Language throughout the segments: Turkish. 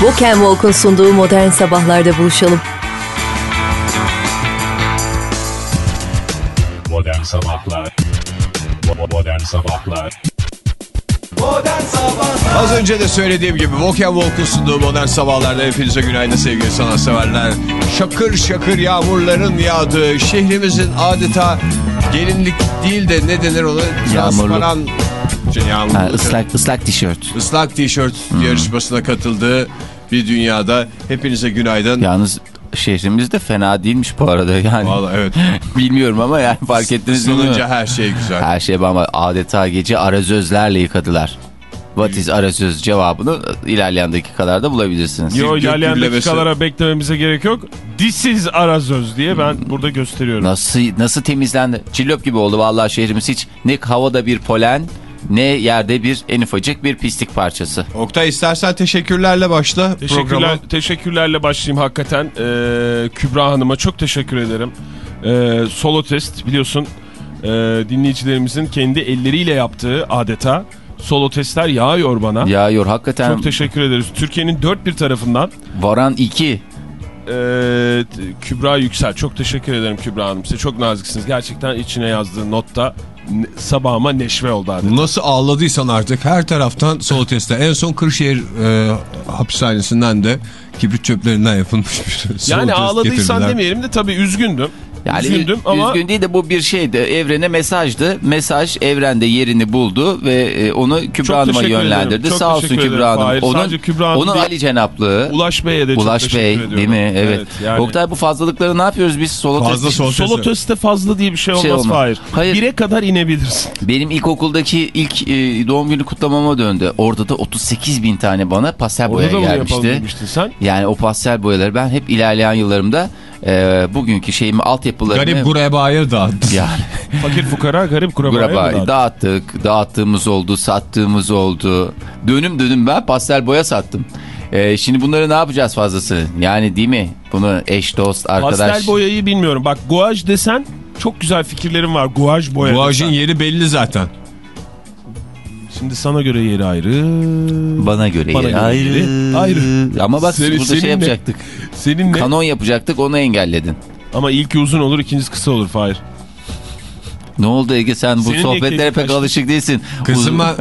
Walk and Walk'un sunduğu modern sabahlarda buluşalım. Modern Sabahlar Modern Sabahlar Az önce de söylediğim gibi Walk and Walk'un sunduğu modern sabahlarda hepinize günaydın sevgili sanatseverler. Şakır şakır yağmurların yağdığı şehrimizin adeta gelinlik değil de ne denir ona? Transparan yağmurlu. Ha, ıslak, ıslak tişört. Islak tişört yarışmasına katıldığı bir dünyada hepinize günaydın. Yalnız şehrimiz de fena değilmiş bu arada yani. Vallahi evet. Bilmiyorum ama yani fark ettiniz mi? Islanınca her şey güzel. Her şey ama adeta gece arazözlerle yıkadılar. What is arazöz cevabını ilerleyen dakikalarda bulabilirsiniz. Yo ilerleyen dakikalara beklememize gerek yok. This is Arazöz diye ben burada gösteriyorum. Nasıl nasıl temizlendi? Çillop gibi oldu vallahi şehrimiz hiç. Ne havada bir polen ne yerde bir en ufacık bir pislik parçası. Oktay istersen teşekkürlerle başla Teşekkürler, programa. teşekkürlerle başlayayım hakikaten. Ee, Kübra Hanım'a çok teşekkür ederim. Ee, solo test biliyorsun e, dinleyicilerimizin kendi elleriyle yaptığı adeta solo testler yağıyor bana. Yağıyor hakikaten. Çok teşekkür ederiz. Türkiye'nin dört bir tarafından Varan 2. Ee, Kübra Yüksel. Çok teşekkür ederim Kübra Hanım. Size çok naziksiniz. Gerçekten içine yazdığı notta sabahıma neşve oldu adeta. Nasıl ağladıysan artık her taraftan solo teste. En son Kırşehir e, hapishanesinden de kibrit çöplerinden yapılmış bir Yani ağladıysan getirdiler. demeyelim de tabii üzgündüm. Yani Üzüldüm ama üzgün değil de bu bir şeydi. Evrene mesajdı. Mesaj evrende yerini buldu ve e, onu Kübra Çok Hanım'a teşekkür yönlendirdi. ederim. Çok Sağ olsun teşekkür Kübra ederim. Hanım. Hayır, onun sadece Kübra Hanım onun değil. Ali Cenaplığı. Ulaş Bey'e de çok Ulaş teşekkür Bey ediyorum. değil mi? Evet. yani Oktay bu fazlalıkları ne yapıyoruz biz? Solo Fazla test- solo Solo testi. teste fazla diye bir şey olmaz, Şey olmaz. Hayır. Hayır. Bire kadar inebilirsin. Benim ilkokuldaki ilk e, doğum günü kutlamama döndü. Orada da 38 bin tane bana pastel boya gelmişti. sen? Yani o pastel boyaları ben hep ilerleyen yıllarımda e, bugünkü şeyimi altyapılarını... Garip buraya bayır dağıttı. Yani Fakir fukara garip Graba dağıttın? dağıttık, dağıttığımız oldu, sattığımız oldu. Dönüm dönüm ben pastel boya sattım. Ee, şimdi bunları ne yapacağız fazlasını? Yani değil mi? Bunu eş, dost, arkadaş. Pastel boyayı bilmiyorum. Bak guaj desen çok güzel fikirlerim var. Guaj boya Guajın desen. yeri belli zaten. Şimdi sana göre yeri ayrı. Bana göre Bana yeri göre ayrı. yeri ayrı. Ama bak Senin- burada şey seninle- yapacaktık. Seninle Kanon yapacaktık onu engelledin. ama ilki uzun olur ikincisi kısa olur Fahir. Ne oldu Ege sen bu Senin sohbetlere pek alışık değilsin. Kızıma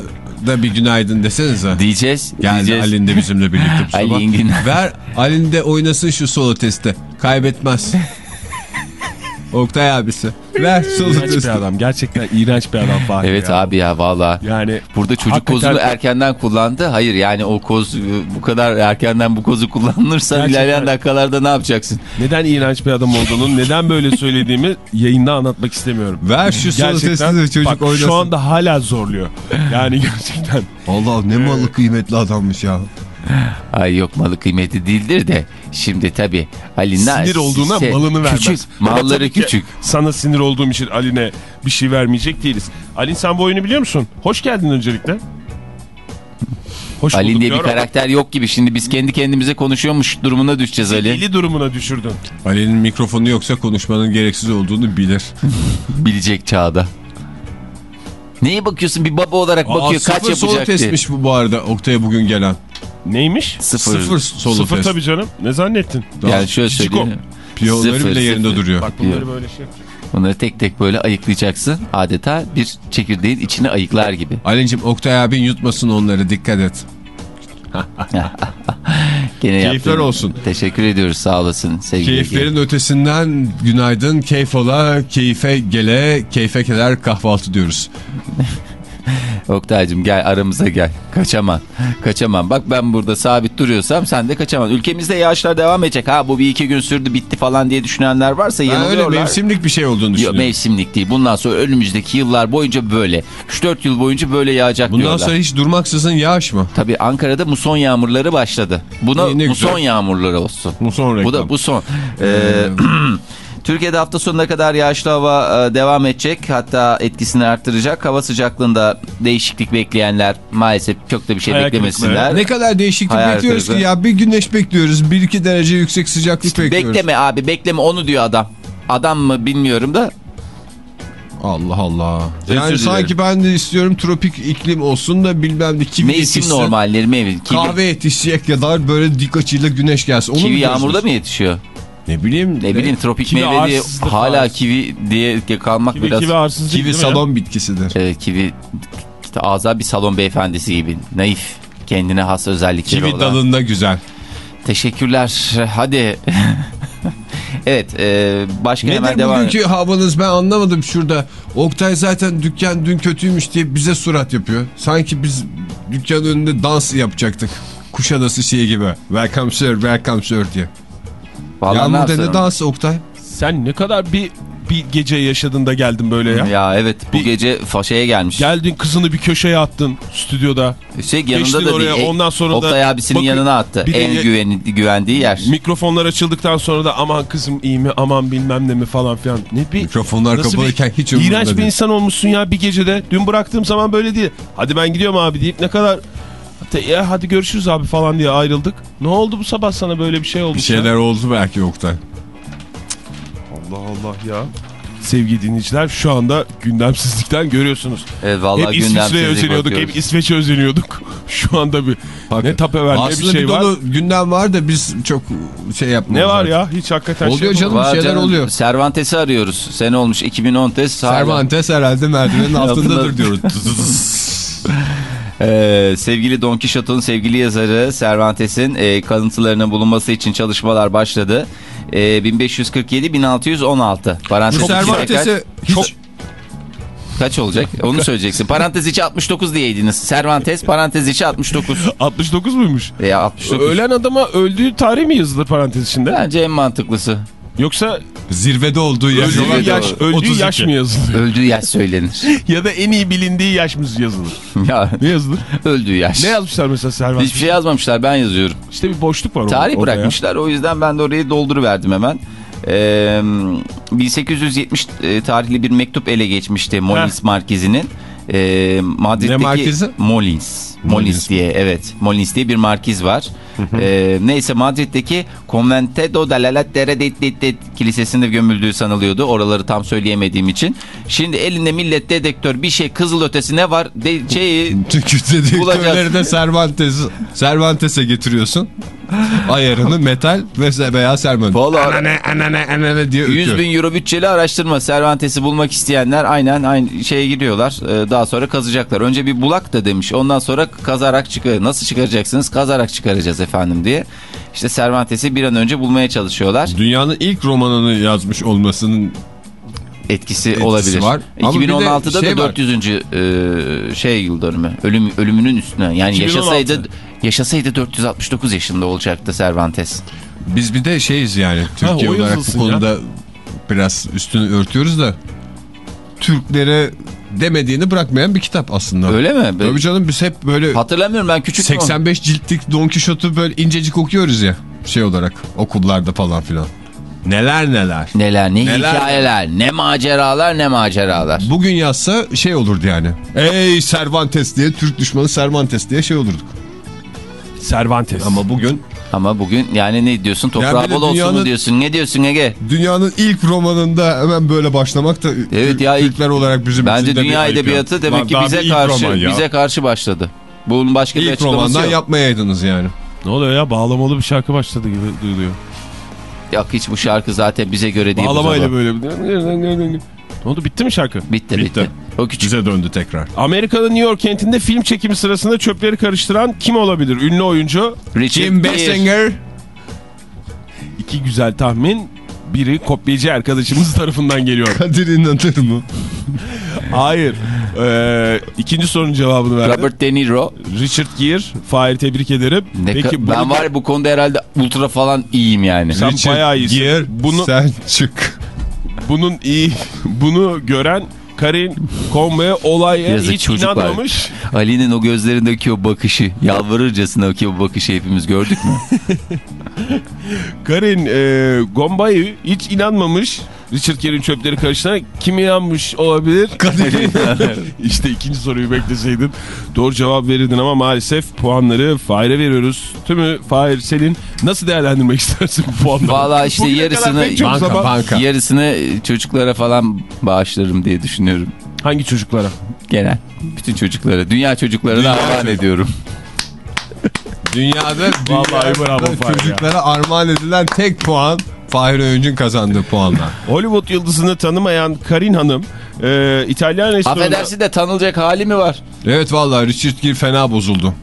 da bir günaydın desenize. Diyeceğiz. Geldi diyeceğiz. Alin de bizimle birlikte bu sabah. İngin. Ver Alin de oynasın şu solo testi. Kaybetmez. Oktay abisi. Ver İğrenç bir adam. Gerçekten iğrenç bir adam Fahir Evet ya. abi ya valla. Yani Burada çocuk Hakikaten- kozunu erkenden kullandı. Hayır yani o koz bu kadar erkenden bu kozu kullanılırsa Gerçekten. ilerleyen dakikalarda ne yapacaksın? neden iğrenç bir adam olduğunu, neden böyle söylediğimi yayında anlatmak istemiyorum. Ver şu de çocuk bak, oynasın. şu anda hala zorluyor. Yani gerçekten. Allah ne malı kıymetli adammış ya. Ay yok malı kıymeti değildir de şimdi tabii Ali'nin Sinir olduğuna se- malını vermez. Küçük malları küçük. Sana sinir olduğum için Aline bir şey vermeyecek değiliz. Alin sen bu oyunu biliyor musun? Hoş geldin öncelikle. Hoş Ali diye bir karakter yok gibi şimdi biz kendi kendimize konuşuyormuş durumuna düşeceğiz Ali. Deli durumuna düşürdün. Ali'nin mikrofonu yoksa konuşmanın gereksiz olduğunu bilir. Bilecek çağda. Neye bakıyorsun bir baba olarak bakıyor kaç sıfır solo yapacak diye. testmiş bu bu arada Oktay'a bugün gelen. Neymiş? Sıfır. Sıfır solo Sıfır test. tabii canım. Ne zannettin? Yani şöyle söyleyeyim. Piyoları Sıfır, bile yerinde sıfır. duruyor. Bak bunları böyle şey yapacak. Bunları tek tek böyle ayıklayacaksın. Adeta bir çekirdeğin içine ayıklar gibi. Ali'cim Oktay abin yutmasın onları dikkat et. Gene Keyifler yaptın. olsun. Teşekkür ediyoruz sağ olasın sevgili Ege. Keyiflerin ötesinden günaydın, keyif ola, keyfe gele, keyfe keder kahvaltı diyoruz. Oktay'cım gel aramıza gel. Kaçamam. Kaçamam. Bak ben burada sabit duruyorsam sen de kaçamam. Ülkemizde yağışlar devam edecek. Ha bu bir iki gün sürdü bitti falan diye düşünenler varsa Ben öyle yanılıyorlar. mevsimlik bir şey olduğunu Yok, düşünüyorum. mevsimlik değil. Bundan sonra önümüzdeki yıllar boyunca böyle. 3-4 yıl boyunca böyle yağacak Bundan diyorlar. sonra hiç durmaksızın yağış mı? Tabii Ankara'da muson yağmurları başladı. Buna İyi, ne muson güzel. yağmurları olsun. Muson Bu reklam. da bu son. Ee, Türkiye'de hafta sonuna kadar yağışlı hava e, devam edecek. Hatta etkisini arttıracak. Hava sıcaklığında değişiklik bekleyenler maalesef çok da bir şey Hayal beklemesinler. Ne kadar değişiklik Hayal bekliyoruz kırıklığı. ki ya bir güneş bekliyoruz, 1-2 derece yüksek sıcaklık bekliyoruz. Bekleme abi bekleme onu diyor adam. Adam mı bilmiyorum da Allah Allah. Özür Yani dilerim. sanki ben de istiyorum tropik iklim olsun da bilmem ne kivi Mevsim yetişsin. normalleri. Kivi, Kahve yetişecek kadar böyle dik açıyla güneş gelsin. Onu kivi yağmurda mı yetişiyor? Ne bileyim. Ne bileyim tropik Kivi meyve diye hala arsız. kivi diye kalmak Kivi, biraz... kivi arsız değil, Kivi mi ya? salon bitkisidir. Evet, kivi işte ağza bir salon beyefendisi gibi. Naif. Kendine has özellikleri Kivi olan. dalında güzel. Teşekkürler. Hadi. evet. E, başka hemen Nedir devam bugünkü havanız ben anlamadım şurada. Oktay zaten dükkan dün kötüymüş diye bize surat yapıyor. Sanki biz dükkanın önünde dans yapacaktık. Kuşadası şeyi gibi. Welcome sir, welcome sir diye. Vallahi ne Yağmurda yapsın ne onu? dansı Oktay? Sen ne kadar bir bir gece yaşadın da geldin böyle ya. Ya evet bu Bir- gece faşaya gelmiş. Geldin kızını bir köşeye attın stüdyoda. Şey yanında Geçtin da oraya, değil. Ondan sonra da Oktay abisinin bakın- yanına attı. De En ye- güveni, güvendiği yer. Mikrofonlar açıldıktan sonra da aman kızım iyi mi aman bilmem ne mi falan filan. Ne bir Mikrofonlar kapalıyken hiç umurumda İğrenç bir değil. insan olmuşsun ya bir gecede. Dün bıraktığım zaman böyle değil. Hadi ben gidiyorum abi deyip ne kadar Ya hadi görüşürüz abi falan diye ayrıldık. Ne oldu bu sabah sana böyle bir şey oldu? Bir şeyler oldu belki Oktay. Allah Allah ya. Sevgili dinleyiciler şu anda gündemsizlikten görüyorsunuz. Evet vallahi hep İsviçre'ye gündemsizlik özeniyorduk, bakıyoruz. hep İsveç'e özeniyorduk. Şu anda bir ne tapeverliğe bir Aslında şey bir var. dolu gündem var da biz çok şey yapmıyoruz. Ne var artık. ya? Hiç hakikaten Oluyor şey canım. bir şeyler oluyor. Cervantes'i arıyoruz. Sene olmuş 2010 test. Cervantes herhalde merdivenin altındadır diyoruz. Ee, sevgili Don Quixote'un sevgili yazarı Cervantes'in e, kalıntılarının bulunması için çalışmalar başladı. E, 1547-1616. Parantez Cervantes'e hiç... kaç olacak? Onu söyleyeceksin. Parantez içi 69 diyeydiniz. Cervantes parantez içi 69. 69 muymuş? Veya 69. Ölen adama öldüğü tarih mi yazılır parantez içinde? Bence en mantıklısı. Yoksa Zirvede olduğu yer. öldüğü Zirvede yaş, öldüğü 32. yaş mı yazılır? Öldüğü yaş söylenir. ya da en iyi bilindiği yaş mı yazılır? ya Ne yazılır? öldüğü yaş. Ne yazmışlar mesela Servan? Hiçbir şey yazmamışlar ben yazıyorum. İşte bir boşluk var orada. Tarih orada ya. bırakmışlar o yüzden ben de orayı dolduruverdim hemen. Ee, 1870 e, tarihli bir mektup ele geçmişti Molins Markizi'nin. Ee, Madrid'deki Ne markizi? Molins. Molins Molins. diye evet. Molins diye bir markiz var. Ee, neyse Madrid'deki Convento de la Lettere de, de, de kilisesinde gömüldüğü sanılıyordu. Oraları tam söyleyemediğim için. Şimdi elinde millet dedektör bir şey kızıl ötesi ne var? De, şeyi Çünkü dedektörleri de Cervantes, Cervantes'e getiriyorsun. Ayarını metal ve veya Cervantes. Vallahi- Anane anane anane diye 100 ötüyor. bin euro bütçeli araştırma Cervantes'i bulmak isteyenler aynen aynı şeye giriyorlar. Ee, daha sonra kazacaklar. Önce bir bulak da demiş. Ondan sonra kazarak çıkar. Nasıl çıkaracaksınız? Kazarak çıkaracağız efendim diye. İşte Cervantes'i bir an önce bulmaya çalışıyorlar. Dünyanın ilk romanını yazmış olmasının Etkisi, Etkisi olabilir. var. Ama bir de 2016'da şey da var. 400. e, şey yıl dönümü. Ölüm, ölümünün üstüne. Yani 2016. yaşasaydı yaşasaydı 469 yaşında olacaktı Cervantes. biz bir de şeyiz yani Türkiye o olarak bu yazılsın ya. konuda biraz üstünü örtüyoruz da Türklere demediğini bırakmayan bir kitap aslında. Öyle mi? Tabii canım biz hep böyle Hatırlamıyorum ben küçük 85 ciltlik Don Quixote'u böyle incecik okuyoruz ya şey olarak okullarda falan filan. Neler neler. Neler ne Neler? hikayeler ne maceralar ne maceralar. Bugün yazsa şey olurdu yani. Ey Cervantes diye Türk düşmanı Cervantes diye şey olurduk. Cervantes. Ama bugün Ama bugün yani ne diyorsun toprağı Yani bir bol olsun mu diyorsun ne diyorsun Ege? dünyanın ilk romanında hemen böyle başlamak da Evet ya, ilk- Türkler olarak bizim Bence bir dünya edebiyatı demek Lan ki bize bir ilk karşı bize karşı başladı. Bunun başka bir İlk açıklaması romandan yok. yapmayaydınız yani. Ne oluyor ya? Bağlamalı bir şarkı başladı gibi duyuluyor. Yok hiç bu şarkı zaten bize göre değil. Bağlamayla böyle. Ne oldu bitti mi şarkı? Bitti, bitti Bitti. O küçük. Bize döndü tekrar. Amerika'nın New York kentinde film çekimi sırasında çöpleri karıştıran kim olabilir? Ünlü oyuncu. Richard Kim Gere. Basinger? İki güzel tahmin. Biri kopyacı arkadaşımız tarafından geliyor. Kadir inanır mı? Hayır. Ee, ikinci sorunun cevabını verdim. Robert De Niro. Richard Gere. Fahir tebrik ederim. Ne Peki ben var ya bu konuda herhalde ultra falan iyiyim yani. Sen bayağı iyisin. Gere, Bunu- sen çık. Bunun iyi bunu gören Karin Conway olaya Yazık hiç inanmamış. Ali'nin o gözlerindeki o bakışı, yalvarırcasına o bakışı hepimiz gördük mü? Karin e, Gombay hiç inanmamış. Richard Gere'in çöpleri karıştıran kim inanmış olabilir? işte ikinci soruyu bekleseydin doğru cevap verirdin ama maalesef puanları Fahir'e veriyoruz. Tümü Fahir senin nasıl değerlendirmek istersin bu puanları? Vallahi işte Bugüne yarısını- Banka, zaman- banka. Yarısını çocuklara falan bağışlarım diye düşünüyorum. Hangi çocuklara? Genel. Bütün çocuklara. Dünya çocuklarına armağan ediyorum. Dünyada, Vallahi dünyada bravo çocuklara armağan edilen tek puan Fahir Öğüncü'nün kazandığı puanlar. Hollywood yıldızını tanımayan Karin Hanım e, İtalyan restoranında, Affedersin de tanılacak hali mi var? Evet vallahi Richard Gere fena bozuldu.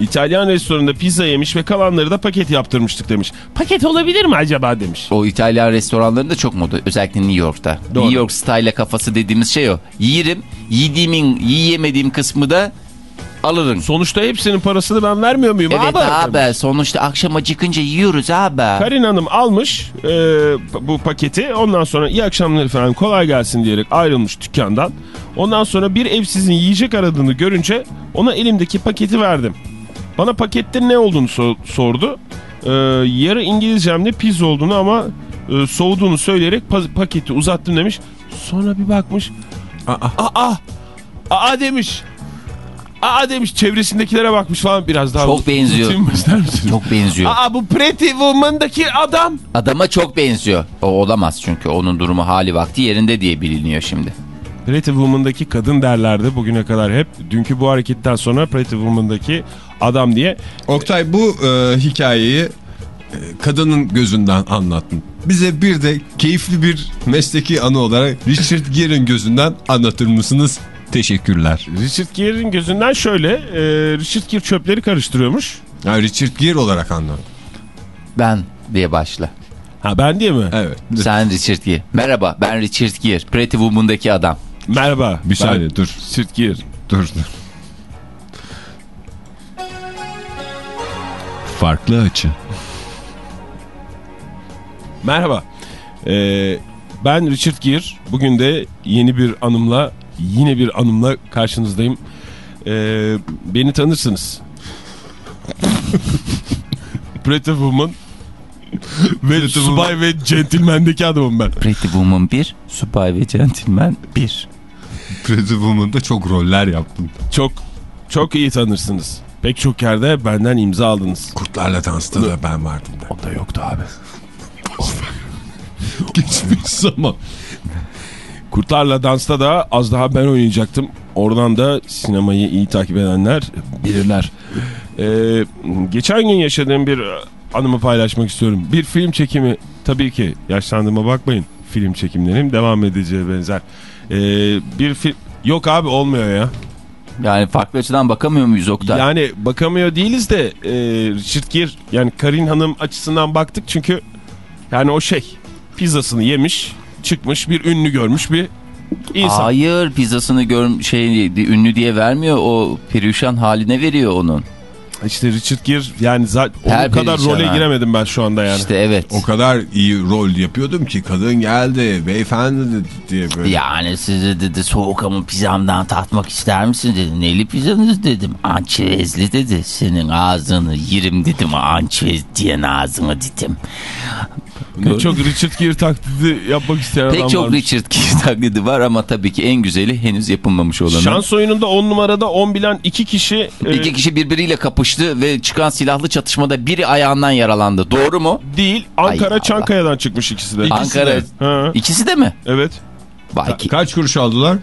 İtalyan restoranında pizza yemiş ve kalanları da paket yaptırmıştık demiş. Paket olabilir mi acaba demiş. O İtalyan restoranlarında çok moda. Özellikle New York'ta. Doğru. New York style kafası dediğimiz şey o. Yiyerim. Yediğimin yiyemediğim kısmı da alırım. Sonuçta hepsinin parasını ben vermiyor muyum Evet abi? abi. Sonuçta akşam acıkınca yiyoruz abi. Karin Hanım almış e, bu paketi ondan sonra iyi akşamlar efendim kolay gelsin diyerek ayrılmış dükkandan. Ondan sonra bir evsizin yiyecek aradığını görünce ona elimdeki paketi verdim. Bana pakette ne olduğunu so- sordu. E, yarı İngilizcemde pizza olduğunu ama e, soğuduğunu söyleyerek pa- paketi uzattım demiş. Sonra bir bakmış. Aa, aa, aa demiş. Aa demiş çevresindekilere bakmış falan biraz daha. Çok benziyor. Çok benziyor. Aa bu Pretty Woman'daki adam. Adama çok benziyor. O olamaz çünkü onun durumu hali vakti yerinde diye biliniyor şimdi. Pretty Woman'daki kadın derlerdi bugüne kadar hep. Dünkü bu hareketten sonra Pretty Woman'daki adam diye. Oktay bu e, hikayeyi e, kadının gözünden anlattın. Bize bir de keyifli bir mesleki anı olarak Richard Gere'in gözünden anlatır mısınız? Teşekkürler. Richard Gere'in gözünden şöyle. E, Richard Gere çöpleri karıştırıyormuş. Yani Richard Gere olarak anlat. Ben diye başla. Ha ben diye mi? Evet. Sen Richard Gere. Merhaba ben Richard Gere. Pretty Woman'daki adam. Merhaba. Bir saniye ben dur. Richard Gere. Dur dur. Farklı açı. Merhaba. Ee, ben Richard Gere. Bugün de yeni bir anımla, yine bir anımla karşınızdayım. Ee, beni tanırsınız. Pretty Woman ve Subay ve Gentleman'deki adamım ben. Pretty Woman 1, Subay ve Gentleman 1. Pretty Woman'da çok roller yaptım. Çok çok iyi tanırsınız. Pek çok yerde benden imza aldınız. Kurtlarla Dans'ta da ben vardım da. O da yoktu abi. Geçmiş zaman. Kurtlarla Dans'ta da az daha ben oynayacaktım. Oradan da sinemayı iyi takip edenler bilirler. Ee, geçen gün yaşadığım bir anımı paylaşmak istiyorum. Bir film çekimi tabii ki yaşlandığıma bakmayın. Film çekimlerim devam edeceği benzer. Ee, bir film... Yok abi olmuyor ya. Yani farklı açıdan bakamıyor muyuz Oktay? Yani bakamıyor değiliz de e, Richard Gere yani Karin Hanım açısından baktık çünkü yani o şey pizzasını yemiş çıkmış bir ünlü görmüş bir insan. Hayır pizzasını gör şey ünlü diye vermiyor o perişan haline veriyor onun. İşte Richard Gere yani zaten o kadar role ha. giremedim ben şu anda yani. İşte evet. O kadar iyi rol yapıyordum ki kadın geldi beyefendi dedi diye böyle. Yani size dedi soğuk ama pizzamdan tatmak ister misin dedi. Neli pizzanız dedim. Ançezli dedi. Senin ağzını yerim dedim. Ançez diyen ağzına dedim. Pek çok Richard Gere taklidi yapmak isteyen Pek adam çok varmış. Richard Gere taklidi var ama tabii ki en güzeli henüz yapılmamış olanı. Şans oyununda 10 numarada 10 bilen 2 kişi e, İki kişi birbiriyle kapıştı ve çıkan silahlı çatışmada biri ayağından yaralandı. Doğru mu? değil Ankara Ay Çankaya'dan çıkmış ikisi de. Ankara. Ha, İkisi de mi? evet. Vay ki. Kaç kuruş aldılar?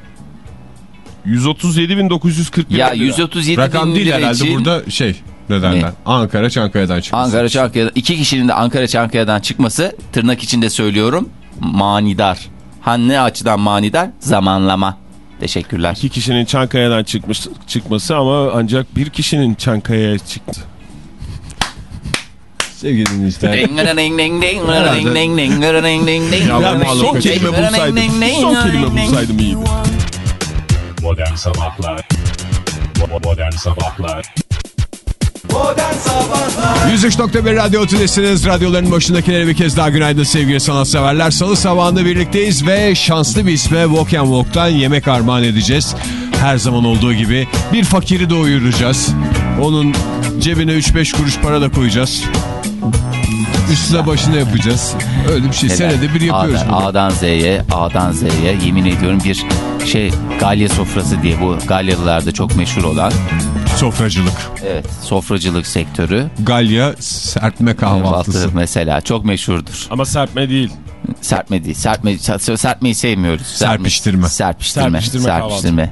137.941 Ya lira. 137 Rakam bin değil lira herhalde için burada şey ne derler? Ankara Çankaya'dan çıkmış. Ankara Çankaya'dan iki kişinin de Ankara Çankaya'dan çıkması tırnak içinde söylüyorum manidar. Ha ne açıdan manidar? Zamanlama. Teşekkürler. İki kişinin Çankaya'dan çıkmış çıkması ama ancak bir kişinin Çankaya'ya çıktı. Sevgili dinleyiciler. Son kelime bulsaydım. Son kelime bulsaydım iyiydi. Modern Sabahlar Modern Sabahlar 103.1 Radyo Tülesi'niz. Radyoların başındakilere bir kez daha günaydın sevgili sanatseverler. Salı sabahında birlikteyiz ve şanslı bir isme Walk and Walk'tan yemek armağan edeceğiz. Her zaman olduğu gibi bir fakiri doyuracağız. Onun cebine 3-5 kuruş para da koyacağız. Üstüne başına yapacağız. Öyle bir şey. Neler? Senede bir yapıyoruz A'dan, bunu. A'dan Z'ye, A'dan Z'ye yemin ediyorum bir şey Galya sofrası diye bu Galyalılarda çok meşhur olan Sofracılık. evet sofracılık sektörü Galya serpme kahvaltısı. kahvaltı mesela çok meşhurdur. Ama serpme değil. Serpme değil. Serpme, ser- serpmeyi sevmiyoruz. Serpme- Serpiştirme. Serpiştirme. Serpiştirme Serpiştirme.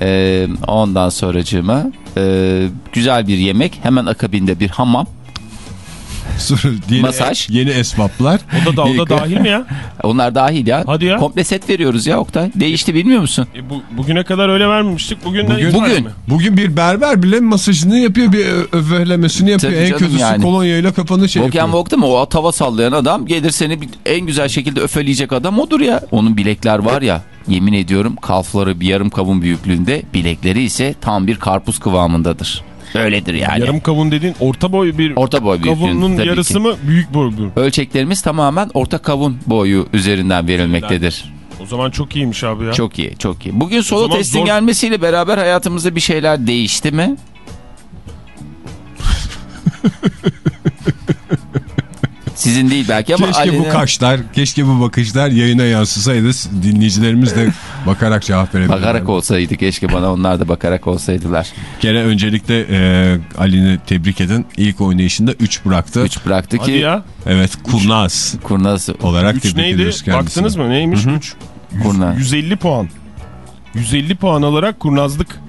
Ee, ondan sonracığıma e, güzel bir yemek. Hemen akabinde bir hamam. Yeni, Masaj. Yeni esvaplar. O da, o da dahil mi ya? Onlar dahil ya. Hadi ya. Komple set veriyoruz ya Oktay. Değişti bilmiyor musun? E, bu, bugüne kadar öyle vermemiştik. Bugün, de Bugün- itibaren Bugün. mi? Bugün bir berber bile masajını yapıyor. Bir ö- öfvelemesini yapıyor. Tabii en kötüsü yani. kolonyayla kapanı şey and yapıyor. Walk'ta mı? O tava sallayan adam gelir seni en güzel şekilde öfeleyecek adam odur ya. Onun bilekler var ya yemin ediyorum kalfları bir yarım kavun büyüklüğünde bilekleri ise tam bir karpuz kıvamındadır. Öyledir yani. Yarım kavun dediğin orta boy bir Orta boy kavunun yarısı ki. mı büyük boy mu? Ölçeklerimiz tamamen orta kavun boyu üzerinden verilmektedir. O zaman çok iyiymiş abi ya. Çok iyi, çok iyi. Bugün solo testin zor- gelmesiyle beraber hayatımızda bir şeyler değişti mi? Sizin değil belki ama Keşke bu kaşlar, keşke bu bakışlar yayına yansısaydı. Dinleyicilerimiz de bakarak cevap verebilirler. bakarak olsaydı keşke bana onlar da bakarak olsaydılar. Gene öncelikle e, Ali'ni tebrik edin. İlk oynayışında 3 bıraktı. 3 bıraktı Hadi ki ya. Evet kurnaz kurnaz olarak 3 tebrik neydi? ediyoruz kendisini. Baktınız mı? Neymiş 3? kurnaz. 150 puan. 150 puan alarak kurnazlık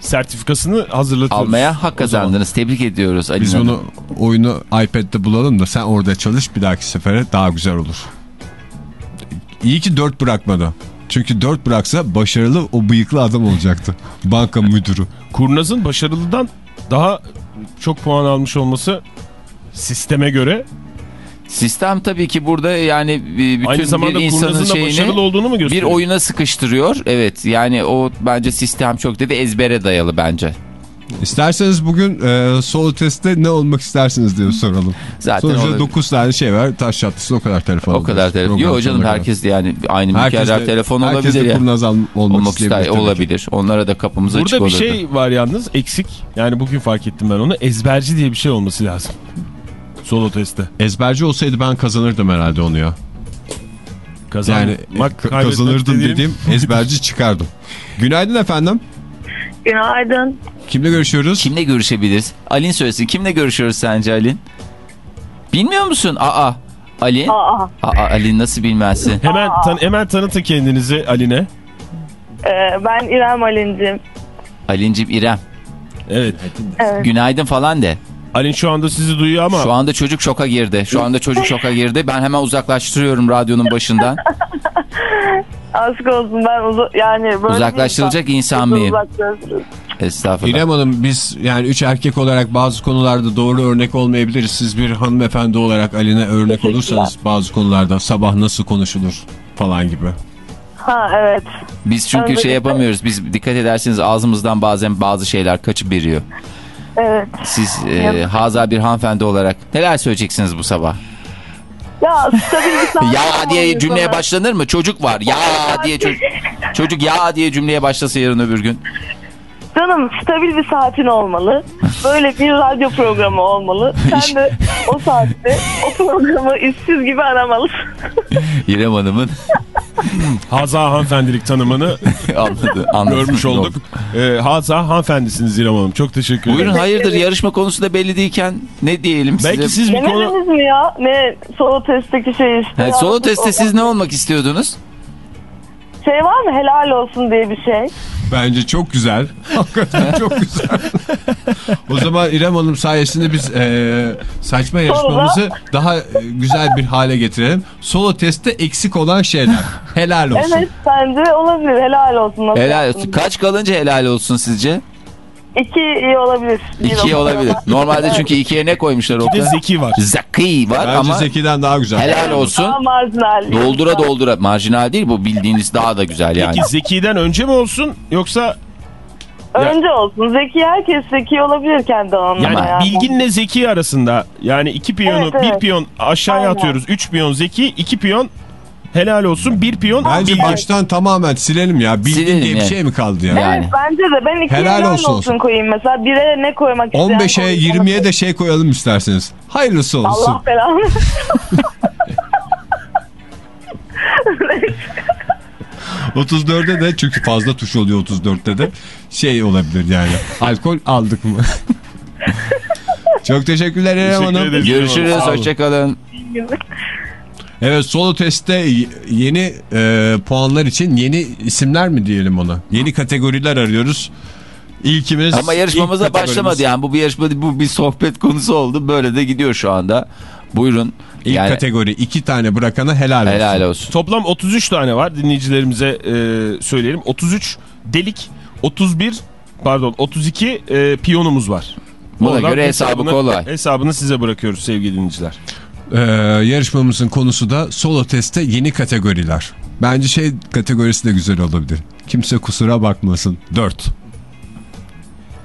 sertifikasını hazırlatıyoruz. Almaya hak kazandınız. Tebrik ediyoruz Ali Biz Hanım. bunu oyunu iPad'de bulalım da sen orada çalış bir dahaki sefere daha güzel olur. İyi ki 4 bırakmadı. Çünkü 4 bıraksa başarılı o bıyıklı adam olacaktı. Banka müdürü. Kurnaz'ın başarılıdan daha çok puan almış olması sisteme göre Sistem tabii ki burada yani bütün aynı zamanda bir insanın şeyini başarılı olduğunu mu bir oyuna sıkıştırıyor. Evet yani o bence sistem çok dedi ezbere dayalı bence. İsterseniz bugün e, solo testte ne olmak istersiniz diye soralım. Zaten Sonuçta olabilir. 9 tane şey var. Taş çatlasın o kadar telefon O kadar telefon. Yok canım herkes de yani aynı Herkes mükerrer de- telefon herkes olabilir de ya. kurnaz olmak, Olmak isteyebilir ister olabilir. Onlara da kapımız açık Burada bir olurdu. şey var yalnız eksik. Yani bugün fark ettim ben onu. Ezberci diye bir şey olması lazım. Solo testte. Ezberci olsaydı ben kazanırdım herhalde onu ya. Kazan, Yani kazanırdım dediğim- dediğim ezberci çıkardım. Günaydın efendim. Günaydın. Kimle görüşüyoruz? Kimle görüşebiliriz? Alin söylesin. Kimle görüşüyoruz sence Alin? Bilmiyor musun? Aa. Ali. Aa, Aa Ali nasıl bilmezsin? Hemen, tan hemen tanıtın kendinizi Aline. e, ben İrem Alincim. Alincim İrem. Evet. Evet. Günaydın falan de. Alin şu anda sizi duyuyor ama Şu anda çocuk şoka girdi. Şu anda çocuk şoka girdi. Ben hemen uzaklaştırıyorum radyonun başından. Aşk olsun ben uza yani böyle Uzaklaştırılacak bir insan mıyım? Estağfurullah. İrem Hanım biz yani üç erkek olarak bazı konularda doğru örnek olmayabiliriz. Siz bir hanımefendi olarak Ali'ne örnek olursanız bazı konularda sabah nasıl konuşulur falan gibi. Ha evet. Biz çünkü Öncelikle- şey yapamıyoruz. Biz dikkat ederseniz ağzımızdan bazen bazı şeyler kaçıp veriyor. Evet. Siz e, haza bir hanımefendi olarak neler söyleyeceksiniz bu sabah? Ya stabil Ya diye cümleye sana. başlanır mı? Çocuk var. Ya diye çocuk. Çocuk ya diye cümleye başlasa yarın öbür gün. Canım stabil bir saatin olmalı. Böyle bir radyo programı olmalı. Sen de o saatte o programı işsiz gibi aramalısın. İrem Hanım'ın Haza hanımefendilik tanımını anladı, anladı. görmüş olduk. Ee, Haza hanımefendisiniz İrem Hanım. Çok teşekkür ederim. Buyurun hayırdır yarışma konusu da belli değilken ne diyelim size? Belki siz bir konu... Mi ya? Ne solo testteki şey işte. Ha, solo testte siz ne olmak istiyordunuz? Şey var mı helal olsun diye bir şey. Bence çok güzel. Hakikaten çok güzel. o zaman İrem Hanım sayesinde biz e, saçma yarışmamızı daha e, güzel bir hale getirelim. Solo testte eksik olan şeyler. Helal olsun. Evet bence olabilir helal olsun. Nasıl Helal olsun. Kaç kalınca helal olsun sizce? İki iyi olabilir. Bir İkiye olabilir. Normalde çünkü ikiye ne koymuşlar Bir de Oktay? Zeki var. Zeki var Bence ama Zeki'den daha güzel. helal olsun. Daha marjinal. Doldura doldura. Marjinal değil bu bildiğiniz daha da güzel yani. Peki Zeki'den önce mi olsun yoksa Önce olsun. Zeki herkes zeki olabilir kendi alanında. yani yani. bilginle Zeki arasında yani iki piyonu Evet, evet. bir piyon aşağıya Aynen. atıyoruz. Üç piyon Zeki, iki piyon helal olsun. Bir piyon. Bence bilgi. baştan tamamen silelim ya. Bildiğin Silelim diye bir yani. şey mi kaldı ya? Yani. Evet bence de ben ikiye Helal helal, olsun olsun, koyayım mesela. Bire ne koymak isteyen 15'e koyayım. 20'ye de şey koyalım isterseniz. Hayırlısı olsun. Allah belanı. 34'e de çünkü fazla tuş oluyor 34'te de şey olabilir yani. Alkol aldık mı? Çok teşekkürler Teşekkür Hanım. Görüşürüz. Hoşçakalın. Evet solo testte yeni e, puanlar için yeni isimler mi diyelim ona? Yeni kategoriler arıyoruz. İlkimiz Ama yarışmamıza ilk başlamadı yani. Bu bir yarışma değil, bu bir sohbet konusu oldu. Böyle de gidiyor şu anda. Buyurun. İlk yani, kategori iki tane bırakana helal olsun. helal olsun. Toplam 33 tane var dinleyicilerimize e, söyleyelim. 33 delik, 31 pardon 32 e, piyonumuz var. Buna Oradan göre hesabı kolay. Hesabını size bırakıyoruz sevgili dinleyiciler. Ee, yarışmamızın konusu da solo testte yeni kategoriler. Bence şey kategorisi de güzel olabilir. Kimse kusura bakmasın. 4.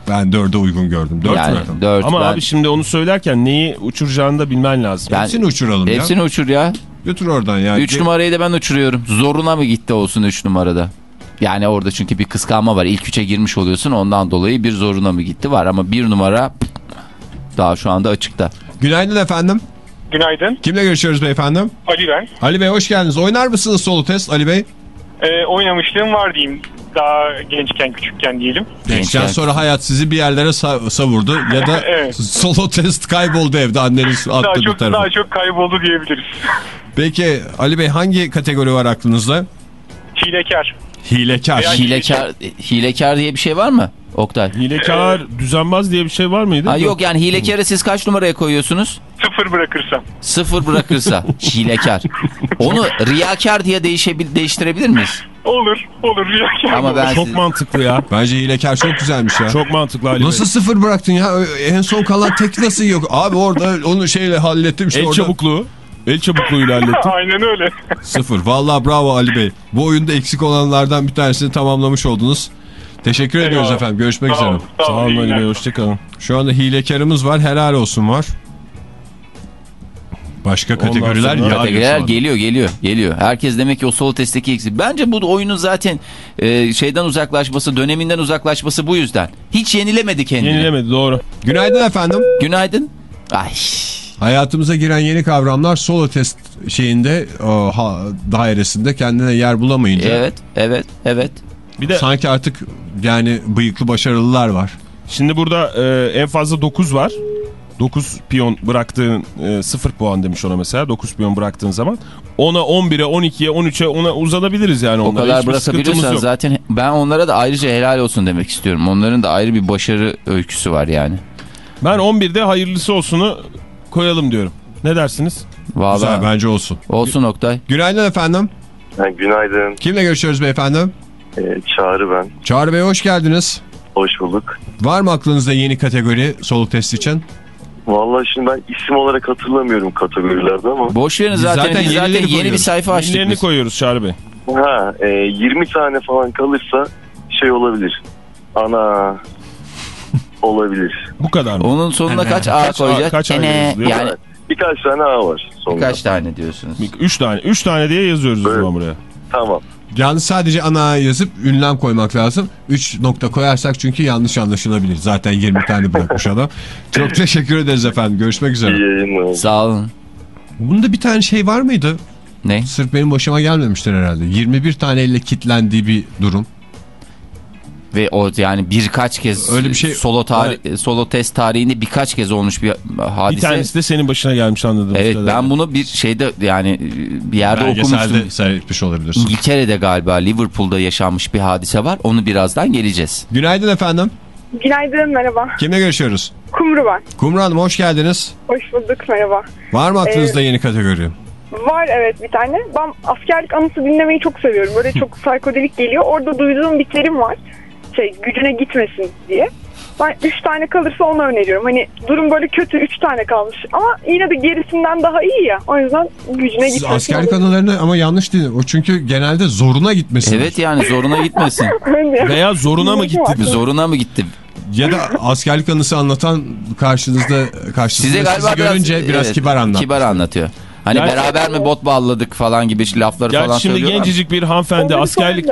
Ben 4'e uygun gördüm. 4 Yani verdim. 4 Ama ben, abi şimdi onu söylerken neyi uçuracağını da bilmen lazım. Ben- Hepsini uçuralım ya. Hepsini uçur ya. Götür oradan ya. 3 numarayı da ben uçuruyorum. Zoruna mı gitti olsun 3 numarada? Yani orada çünkü bir kıskanma var. İlk 3'e girmiş oluyorsun ondan dolayı bir zoruna mı gitti var. Ama 1 numara daha şu anda açıkta. Günaydın efendim. Günaydın. Kimle görüşüyoruz beyefendi? Ali ben. Ali Bey hoş geldiniz. Oynar mısınız solo test Ali Bey? Ee, oynamışlığım var diyeyim. Daha gençken, küçükken diyelim. Gençken sonra hayat sizi bir yerlere sa- savurdu ya da Evet. solo test kayboldu evde anneniz attı Daha bir çok tarafa. daha çok kayboldu diyebiliriz. Peki Ali Bey hangi kategori var aklınızda? Hilekar. Hilekar. Veya- Hilekar, hilekar diye bir şey var mı? Oktay. Hilekar, düzenbaz diye bir şey var mıydı? Ha, yok yani hilekarı siz kaç numaraya koyuyorsunuz? Sıfır bırakırsam. Sıfır bırakırsa hilekar. Onu riyakar diye değişebil değiştirebilir miyiz? Olur, olur. Hilekar. Ama ben Çok siz- mantıklı ya. Bence hilekar çok güzelmiş ya. Çok mantıklı Ali Bey. Nasıl sıfır bıraktın ya? En son kalan tek nasıl yok? Abi orada onu şeyle hallettim işte El orada. çabukluğu. El çabukluğuyla hallettim. Aynen öyle. Sıfır. Vallahi bravo Ali Bey. Bu oyunda eksik olanlardan bir tanesini tamamlamış oldunuz. Teşekkür ediyoruz Eyvallah. efendim. Görüşmek Sağ üzere. olun. Sağ olun iyi Ali. Bey hoşçakalın. Şu anda hilekarımız var. Helal olsun var. Başka kategoriler Kategoriler geliyor geliyor geliyor. Herkes demek ki o solo testteki eksik. Bence bu oyunun zaten e, şeyden uzaklaşması, döneminden uzaklaşması bu yüzden. Hiç yenilemedi kendini. Yenilemedi doğru. Günaydın efendim. Günaydın. Ay. Hayatımıza giren yeni kavramlar solo test şeyinde o, ha, dairesinde kendine yer bulamayınca Evet, evet, evet. Bir de sanki artık yani bıyıklı başarılılar var. şimdi burada e, en fazla 9 var. 9 piyon bıraktığın e, 0 puan demiş ona mesela. 9 piyon bıraktığın zaman. 10'a 11'e 12'ye 13'e ona uzatabiliriz yani O onlara. kadar Hiçbir yok. zaten ben onlara da ayrıca helal olsun demek istiyorum. Onların da ayrı bir başarı öyküsü var yani. Ben 11'de hayırlısı olsunu koyalım diyorum. Ne dersiniz? Güzel Vallahi bence olsun. olsun Oktay. Günaydın efendim. Ha, günaydın. Kimle görüşüyoruz beyefendi? Ee, Çağrı ben. Çağrı Bey hoş geldiniz. Hoş bulduk. Var mı aklınızda yeni kategori solo test için? Vallahi şimdi ben isim olarak hatırlamıyorum kategorilerde ama. Boş verin zaten, zaten zaten yeni bir sayfa açtık biz. koyuyoruz Çağrı Bey. Ha, e, 20 tane falan kalırsa şey olabilir. Ana olabilir. Bu kadar mı? Onun sonuna kaç A Kaç A- koyacak? kaç A Ene, yazılıyor? yani Birkaç tane A var sonunda. birkaç tane diyorsunuz. 3 tane. 3 tane diye yazıyoruz o Evet. zaman buraya. Tamam. Yalnız sadece ana yazıp ünlem koymak lazım. 3 nokta koyarsak çünkü yanlış anlaşılabilir. Zaten 20 tane bırakmış adam. Çok teşekkür ederiz efendim. Görüşmek İyi üzere. yayınlar. Sağ olun. Bunda bir tane şey var mıydı? Ne? Sırf benim başıma gelmemiştir herhalde. 21 taneyle kitlendiği bir durum. Ve o yani birkaç kez Öyle bir şey- solo tarih solo test tarihinde birkaç kez olmuş bir hadise. Bir tanesi de senin başına gelmiş anladığım Evet ben bunu bir şeyde yani bir yerde okumuştum. Seyretmiş olabilirsin. İngiltere'de galiba Liverpool'da yaşanmış bir hadise var. Onu birazdan geleceğiz. Günaydın efendim. Günaydın merhaba. Kimle görüşüyoruz? Kumru ben. Kumru Hanım hoş geldiniz. Hoş bulduk merhaba. Var mı aklınızda yeni kategori? Var evet bir tane. Ben askerlik anısı dinlemeyi çok seviyorum. Böyle çok psikodelik geliyor. Orada duyduğum bir terim var. Şey gücüne gitmesin diye. Ben 3 tane kalırsa onu öneriyorum. Hani durum böyle kötü 3 tane kalmış. Ama yine de gerisinden daha iyi ya. O yüzden gücüne Siz gitmesin. askerlik anılarını ama yanlış değil. O çünkü genelde zoruna gitmesin. Evet yani zoruna gitmesin. Veya zoruna mı gitti? zoruna mı gitti? Ya da askerlik anısı anlatan karşınızda karşınızda Size galiba sizi görünce biraz, evet, kibar anlat. Kibar anlatıyor. Hani Yani- beraber mi bot bağladık falan gibi lafları Gerçi falan şimdi gencecik bir hanımefendi askerlik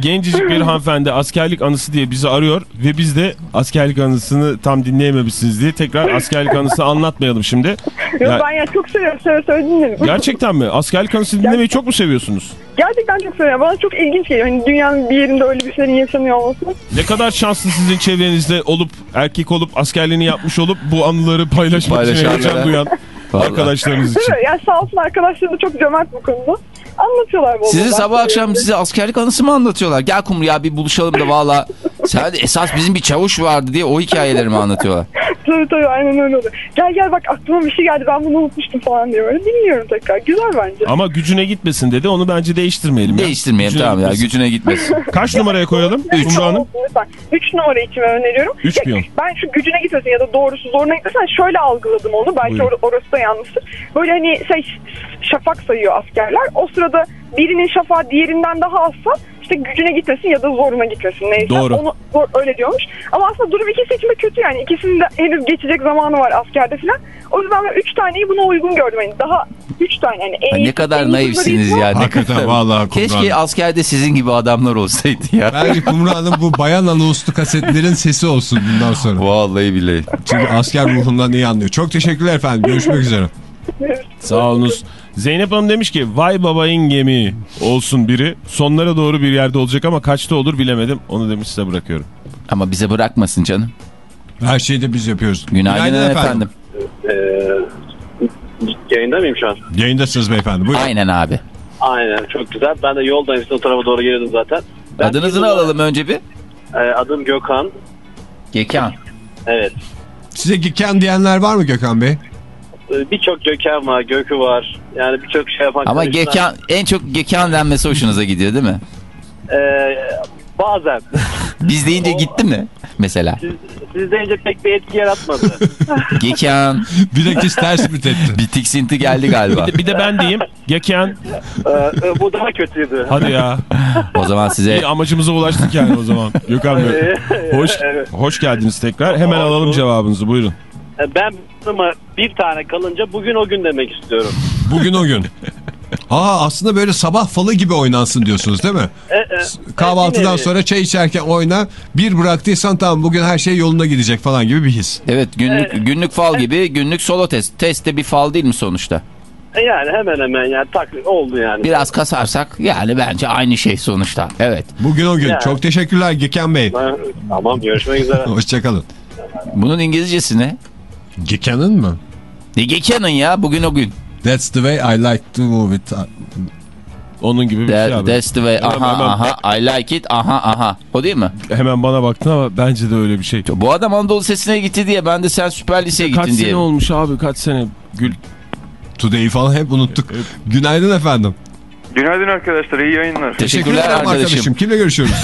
gencecik bir hanımefendi askerlik anısı diye bizi arıyor ve biz de askerlik anısını tam dinleyememişsiniz diye tekrar askerlik anısını anlatmayalım şimdi. Yok Ya- ben ya çok seviyorum. Seve seve dinlerim. Gerçekten mi? Askerlik anısı dinlemeyi çok mu seviyorsunuz? Gerçekten çok seviyorum. Bana çok ilginç geliyor. Hani dünyanın bir yerinde öyle bir şeylerin yaşanıyor olması. Ne kadar şanslı sizin çevrenizde olup erkek olup askerliğini yapmış olup bu anıları paylaşmak için heyecan duyan Vallahi. arkadaşlarınız için. Yani sağ olsun arkadaşlarım da çok cömert bu konuda. Anlatıyorlar Sizi sabah akşam size askerlik anısı mı anlatıyorlar? Gel Kumru ya bir buluşalım da valla. Sen esas bizim bir çavuş vardı diye o hikayeleri mi anlatıyorlar? Tabii tabii aynen öyle oluyor. Gel gel bak aklıma bir şey geldi ben bunu unutmuştum falan diyor. Böyle dinliyorum tekrar. Güzel bence. Ama gücüne gitmesin dedi. Onu bence değiştirmeyelim. ya. Değiştirmeyelim Gücüne tamam ya gitmesin. gücüne gitmesin. Kaç numaraya koyalım? Üç Hanım. lütfen. Üç numara içime öneriyorum. Üç Ya, piyon. Ben şu gücüne gitmesin ya da doğrusu zoruna gitmesin. Şöyle algıladım onu. Belki or- orası da yanlıştır. Böyle hani şey şafak sayıyor askerler. O sırada birinin şafağı diğerinden daha azsa işte gücüne gitmesin ya da zoruna gitmesin neyse. Doğru. Onu zor, öyle diyormuş. Ama aslında durum ikisi için de kötü yani. İkisinin de henüz geçecek zamanı var askerde falan. O yüzden ben üç taneyi buna uygun gördüm. Yani daha üç tane yani. En ne kadar naifsiniz ya. Ne Hakikaten kadar. vallahi Keşke askerde sizin gibi adamlar olsaydı ya. Bence Kumru Hanım bu bayan anonslu kasetlerin sesi olsun bundan sonra. Vallahi billahi. Çünkü asker ruhundan iyi anlıyor. Çok teşekkürler efendim. Görüşmek üzere. Sağ olunuz. Zeynep Hanım demiş ki vay babayın gemi olsun biri. Sonlara doğru bir yerde olacak ama kaçta olur bilemedim. Onu demiş size bırakıyorum. Ama bize bırakmasın canım. Her şeyi de biz yapıyoruz. Günaydın, efendim. yayında mıyım şu an? Yayındasınız beyefendi. Buyurun. Aynen abi. Aynen çok güzel. Ben de yoldayım sizin o tarafa doğru geliyordum zaten. Ben Adınızı bir- alalım önce bir. Ee, adım Gökhan. Gökhan. Evet. Size Gökhan diyenler var mı Gökhan Bey? Ee, Birçok Gökhan var, Gökü var. Yani birçok şey yapan. Ama kardeşler- Gökhan en çok Gökhan denmesi hoşunuza gidiyor değil mi? Ee, bazen. Biz deyince gitti mi mesela? Siz, siz deyince pek bir etki yaratmadı. Gökhan Bilakis ters mi tepti? bir tiksinti geldi galiba. Bir de, bir de ben diyeyim. Geken ee, bu daha kötüydü. hadi ya. O zaman size İyi, amacımıza ulaştık yani o zaman. Gökhan Bey. Hoş, evet. hoş geldiniz tekrar. Hemen alalım cevabınızı buyurun. Ee, Ben ama bir tane kalınca bugün o gün demek istiyorum. Bugün o gün. Aa aslında böyle sabah falı gibi oynansın diyorsunuz değil mi? Ee, e, Kahvaltıdan nevi. sonra çay içerken oyna. Bir bıraktıysan tamam bugün her şey yoluna gidecek falan gibi bir his. evet günlük günlük fal gibi günlük solo test. Test de bir fal değil mi sonuçta? E, Yani hemen hemen yani taklit oldu yani. Biraz kasarsak yani bence aynı şey sonuçta. Evet. Bugün o gün. Yani. Çok teşekkürler Gökhan Bey. Tamam görüşmek üzere. Hoşçakalın. Bunun İngilizcesi ne? Gökhan'ın mı? Ne Gökhan'ın ya bugün o gün. That's the way I like to move it. Onun gibi bir şey That, abi. that's the way. Hemen- Aha hemen- aha. I like it. Aha aha. O değil mi? Hemen bana baktın ama bence de öyle bir şey. Bu adam Anadolu Lisesi'ne gitti diye ben de sen Süper Lise'ye Kaç gittin diye. sene olmuş abi kaç sene. Gül. Today'i falan hep unuttuk. Günaydın efendim. Günaydın arkadaşlar, iyi yayınlar. Teşekkürler ederim arkadaşım. Kimle görüşüyoruz?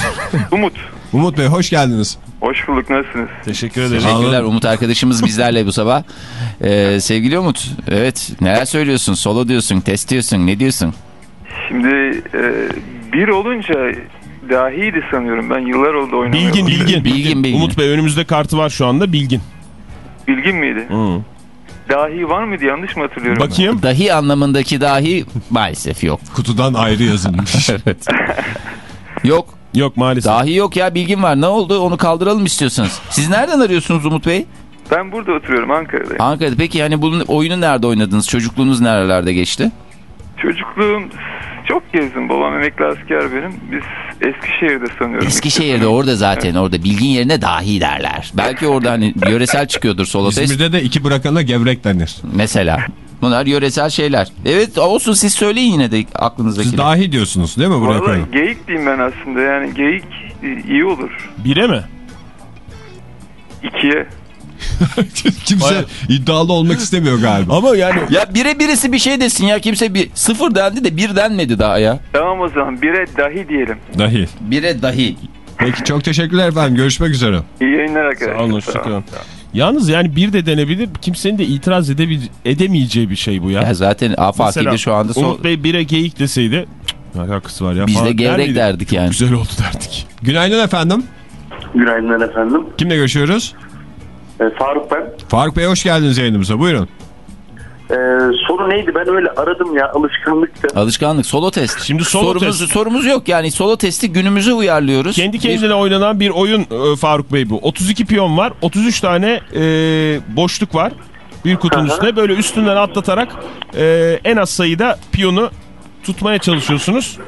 Umut, Umut Bey hoş geldiniz. Hoş bulduk, nasılsınız? Teşekkür ederim. Teşekkürler Umut arkadaşımız bizlerle bu sabah. Ee, sevgili Umut, evet neler söylüyorsun? Solo diyorsun, test diyorsun, ne diyorsun? Şimdi e, bir olunca dahiydi sanıyorum. Ben yıllar oldu oynamıyorum. Bilgin, bilgin. Bilgin, bilgin. Umut Bey önümüzde kartı var şu anda bilgin. Bilgin miydi? Hı. Dahi var mıydı? Yanlış mı hatırlıyorum? ben? Bakayım. Dahi anlamındaki dahi maalesef yok. Kutudan ayrı yazılmış. evet. Yok. Yok maalesef. Dahi yok ya bilgin var. Ne oldu? Onu kaldıralım istiyorsanız. Siz nereden arıyorsunuz Umut Bey? Ben burada oturuyorum Ankara'dayım. Ankara'da. Peki hani bunun oyunu nerede oynadınız? Çocukluğunuz nerelerde geçti? Çocukluğum çok gezdim. Babam emekli asker benim. Biz Eskişehir'de sanıyorum. Eskişehir'de orada zaten orada bilgin yerine dahi derler. Belki orada hani yöresel çıkıyordur solo test. İzmir'de de iki bırakana gevrek denir. Mesela. Bunlar yöresel şeyler. Evet olsun siz söyleyin yine de aklınızdaki. Siz dahi diyorsunuz değil mi buraya Valla koyalım? geyik diyeyim ben aslında. Yani geyik e, iyi olur. Bire mi? İkiye. Kimse Bayağı- iddialı olmak istemiyor galiba. Ama yani Ya bire birisi bir şey desin ya kimse bir sıfır dendi de bir denmedi daha ya. Tamam o zaman bire dahi diyelim. Dahi. Bire dahi. Peki çok teşekkürler efendim. Görüşmek üzere. İyi yayınlar arkadaşlar. Sağ olun hoşçakalın. Yalnız yani bir de denebilir. Kimsenin de itiraz edebil- edemeyeceği bir şey bu ya. Ya zaten afakide şu anda son... Umut Bey bire geyik deseydi "Cık, ne alakası var ya Biz de der gevrek miydik? derdik yani. Güzel oldu derdik. Günaydın efendim. Günaydın efendim. Kimle görüşüyoruz? Ee, Faruk ben. Faruk Bey hoş geldiniz yayınımıza. Buyurun. Ee, soru neydi? Ben öyle aradım ya alışkanlıkta. Alışkanlık solo test. Şimdi solo sorumuz, test. sorumuz yok yani solo testi günümüze uyarlıyoruz. Kendi Bir- kendine oynanan bir oyun e, Faruk Bey bu. 32 piyon var. 33 tane e, boşluk var. Bir kutunun Aha. üstüne böyle üstünden atlatarak e, en az sayıda piyonu tutmaya çalışıyorsunuz.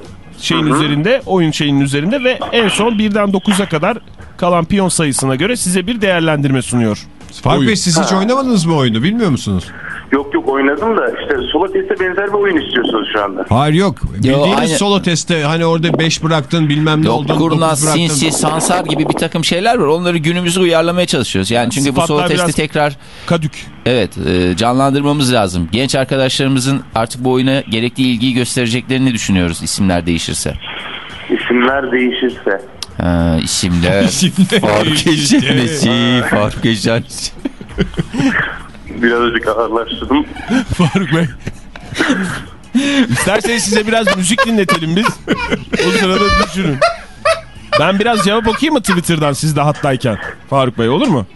Şeyin üzerinde, oyun şeyinin üzerinde ve en son birden 9'a kadar kalan piyon sayısına göre size bir değerlendirme sunuyor. Faruk. Bey siz hiç oynamadınız mı oyunu bilmiyor musunuz? Yok yok oynadım da işte solo teste benzer bir oyun istiyorsunuz şu anda. Hayır yok. Bildiğiniz aynı- solo testte hani orada 5 bıraktın bilmem ne Yok oldun. kurnaz, sinsi, sansar gibi bir takım şeyler var. Onları günümüze uyarlamaya çalışıyoruz. Yani çünkü bu Sıfatlar solo testi tekrar Kadük. evet e, canlandırmamız lazım. Genç arkadaşlarımızın artık bu oyuna gerekli ilgiyi göstereceklerini düşünüyoruz isimler değişirse. İsimler değişirse. Ha, isimler İsimler fark edilmesi, fark edilmesi. Birazcık ağırlaştırdım. Faruk Bey. İsterseniz size biraz müzik dinletelim biz. O sırada düşünün. Ben biraz cevap okuyayım mı Twitter'dan siz de hattayken? Faruk Bey olur mu?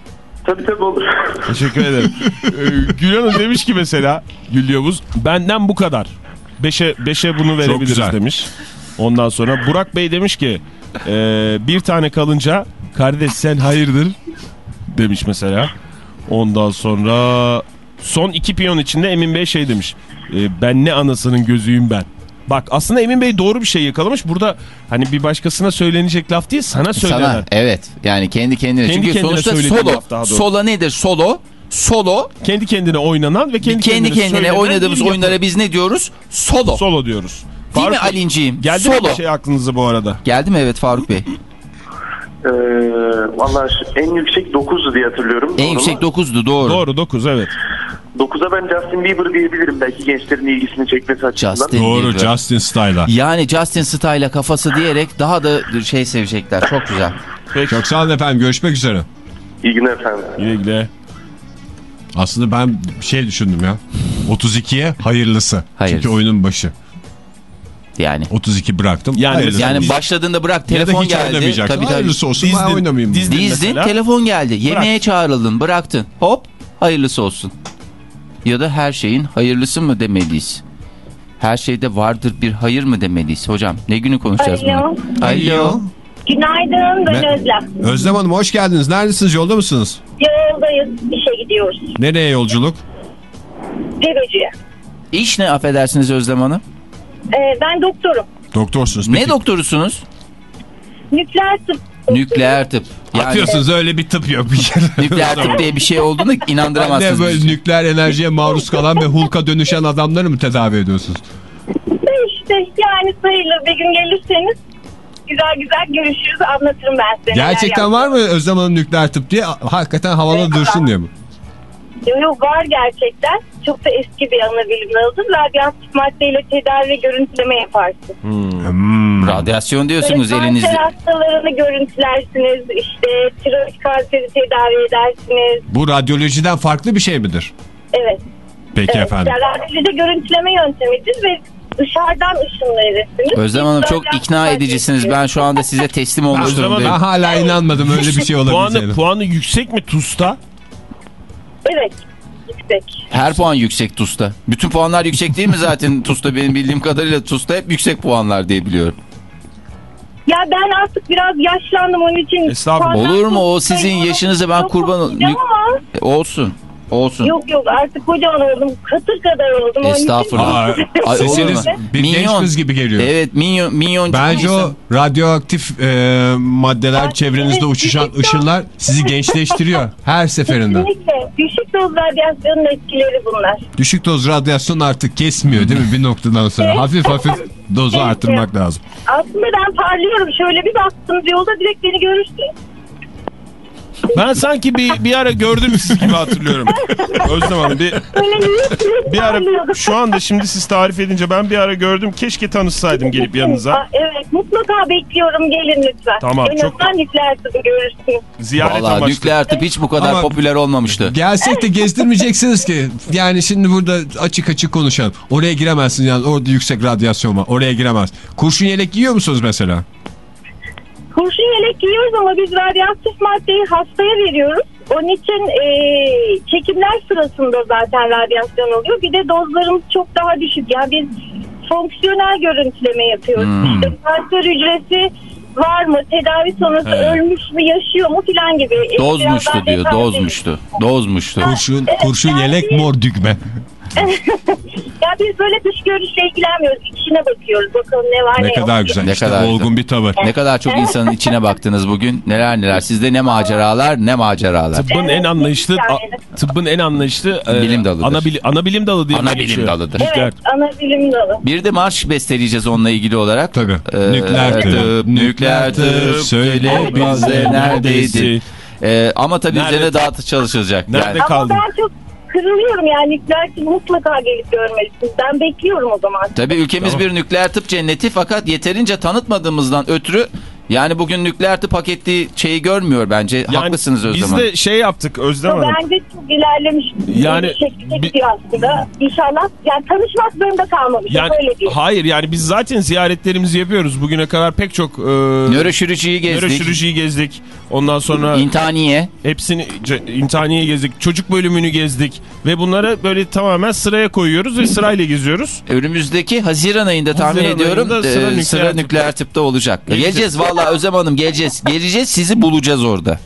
Tabii tabii olur. Teşekkür ederim. Ee, Gül Hanım demiş ki mesela Gül Yavuz benden bu kadar. Beşe, beşe bunu verebiliriz güzel. demiş. Ondan sonra Burak Bey demiş ki e, bir tane kalınca kardeş sen hayırdır demiş mesela. Ondan sonra son iki piyon içinde Emin Bey şey demiş. E, ben ne anasının gözüyüm ben. Bak aslında Emin Bey doğru bir şey yakalamış. Burada hani bir başkasına söylenecek laf değil sana söylenen. Sana evet yani kendi kendine. Kendi Çünkü kendine sonuçta solo. Solo nedir? Solo. Solo. Kendi kendine oynanan ve kendi, Kendi, kendine söylenen oynadığımız oyunlara biz ne diyoruz? Solo. Solo diyoruz. Değil mi Faruk Bey, Alinciğim? Geldi mi Solo. bir şey aklınıza bu arada? Geldi mi evet Faruk Bey? Ee, Valla en yüksek 9'du diye hatırlıyorum. En Doğru yüksek mu? 9'du doğru. Doğru 9 evet. 9'a ben Justin Bieber diyebilirim. Belki gençlerin ilgisini çekmesi açısından. Justin Doğru Bieber. Justin Style'a. Yani Justin Style'a kafası diyerek daha da şey sevecekler. Çok güzel. Peki. Çok sağ olun efendim görüşmek üzere. İyi günler efendim. Güle güle. Aslında ben bir şey düşündüm ya. 32'ye hayırlısı. Hayırlısı. Çünkü oyunun başı. Yani. 32 bıraktım. Yani hayırlısı. Yani başladığında bırak telefon geldi. Tabii tabii. Hayırlısı olsun ben Dizdin- oynamayayım. dizdin. Dizdin telefon geldi. Yemeğe çağrıldın bıraktın. Hop hayırlısı olsun. Ya da her şeyin hayırlısı mı demeliyiz? Her şeyde vardır bir hayır mı demeliyiz? Hocam ne günü konuşacağız Alo. bunu? Alo. Günaydın ben Me- Özlem. Özlem Hanım hoş geldiniz. Neredesiniz? Yolda mısınız? Yoldayız. işe gidiyoruz. Nereye yolculuk? Cebeciye. İş ne affedersiniz Özlem Hanım? Ee, ben doktorum. Doktorsunuz. Ne Peki. doktorusunuz? Nükleer tıp. Nükleer tıp. Yani Atıyorsunuz öyle bir tıp yok bir kere. nükleer tıp diye bir şey olduğunu inandıramazsınız. böyle bizi. nükleer enerjiye maruz kalan ve Hulk'a dönüşen adamları mı tedavi ediyorsunuz? İşte yani sayılır bir gün gelirseniz güzel güzel görüşürüz anlatırım ben size. Gerçekten var mı Özlem Hanım nükleer tıp diye? Hakikaten havalı Evet, dursun diye mi? Yok var gerçekten. Çok da eski bir ana bilim dalıdır. Radyoaktif maddeyle tedavi ve görüntüleme yaparsın. Hmm. Radyasyon diyorsunuz Böyle elinizde. Kanser hastalarını görüntülersiniz. İşte tiroid kanseri tedavi edersiniz. Bu radyolojiden farklı bir şey midir? Evet. Peki evet. efendim. Yani radyolojide görüntüleme yöntemidir ve dışarıdan ışın verirsiniz. Özlem Hanım çok ikna edicisiniz. Ben şu anda size teslim olmuş Özlem Hanım, Ben durumdayım. hala inanmadım öyle bir şey Puanı, olabileceğine. puanı yüksek mi TUS'ta? Evet. Yüksek. Her puan yüksek TUS'ta. Bütün puanlar yüksek değil mi zaten TUS'ta? Benim bildiğim kadarıyla TUS'ta hep yüksek puanlar diye biliyorum. Ya ben artık biraz yaşlandım onun için. Estağfurullah. Olur mu? O sizin yaşınıza ben kurban ama Olsun. Olsun. Yok yok artık kocaman oldum. Katır kadar oldum. Estağfurullah. Aa, sesiniz bir genç Minyon. kız gibi geliyor. Evet minyon, minyon Bence o radyoaktif e, maddeler çevrenizde evet, uçuşan ışınlar sizi gençleştiriyor her seferinde. Kesinlikle. Düşük doz radyasyonun etkileri bunlar. Düşük doz radyasyon artık kesmiyor değil mi bir noktadan sonra? Hafif hafif dozu arttırmak lazım. Aslında ben parlıyorum. Şöyle bir baktım yolda direkt beni görürsün. Ben sanki bir, bir ara gördüm siz gibi hatırlıyorum. Özlem Hanım bir, Öyle bir, ara şu anda şimdi siz tarif edince ben bir ara gördüm. Keşke tanışsaydım gelip yanınıza. Evet mutlaka bekliyorum gelin lütfen. Tamam, En çok- azından nükleer. Ziyaret Valla nükleer tıp hiç bu kadar Ama- popüler olmamıştı. Gelsek de gezdirmeyeceksiniz ki. Yani şimdi burada açık açık konuşalım. Oraya giremezsin yani orada yüksek radyasyon var. Oraya giremez. Kurşun yelek giyiyor musunuz mesela? Kurşun yelek giyiyoruz ama biz radyoaktif maddeyi hastaya veriyoruz. Onun için e, çekimler sırasında zaten radyasyon oluyor. Bir de dozlarımız çok daha düşük. Yani biz fonksiyonel görüntüleme yapıyoruz. Hmm. İşte kanser hücresi var mı? Tedavi sonrası Evet. ölmüş mü? Yaşıyor mu? Filan gibi. E, Dozmuştu diyor dozmuştu. Dozmuştu. Kurşun, kurşun yelek mor düğme. ya biz böyle dış görünüşle ilgilenmiyoruz. İçine bakıyoruz. Bakalım ne var ne, Ne yok. kadar güzel. Ne işte kadar olgun güzel. bir tavır. Ne kadar çok insanın içine baktınız bugün. Neler neler. Sizde ne maceralar ne maceralar. Tıbbın en anlayışlı a- tıbbın en anlayışlı e, Bilim dalıdır. Ana, ana bilim dalı diye Ana bilim geçiyor? dalıdır. Evet, ana bilim dalı. Bir de marş besteleyeceğiz onunla ilgili olarak. Tabii. Ee, Nükleer tıp, nükleer tıp, söyle bize neredeydin? Ee, ama tabii Nerede- üzerine dağıtı çalışılacak. Nerede Yani, Ama kaldın? ben çok kırılıyorum yani nükleer tıbbı mutlaka gelip görmelisiniz. Ben bekliyorum o zaman. tabii ülkemiz bir nükleer tıp cenneti fakat yeterince tanıtmadığımızdan ötürü yani bugün nükleer tıp hak ettiği şeyi görmüyor bence. Haklısınız Özlem Biz Hanım. de şey yaptık Özlem Hanım. bence çok ilerlemiş Yani bir şekilde gidiyor aslında. İnşallah yani tanışmak zorunda kalmamış. Yani Öyle değil. hayır yani biz zaten ziyaretlerimizi yapıyoruz. Bugüne kadar pek çok e, Nöroşürücüyü gezdik. nöroşirurjiyi gezdik. Ondan sonra İntihaniye. hepsini intihaniye gezdik. Çocuk bölümünü gezdik ve bunları böyle tamamen sıraya koyuyoruz ve sırayla geziyoruz. Önümüzdeki Haziran ayında tahmin Haziran ediyorum ayında e, sıra sıra, nükleer nükleer, tıpta olacak. Geleceğiz. Geleceğiz, vallahi Özlem Hanım geleceğiz. Geleceğiz sizi bulacağız orada.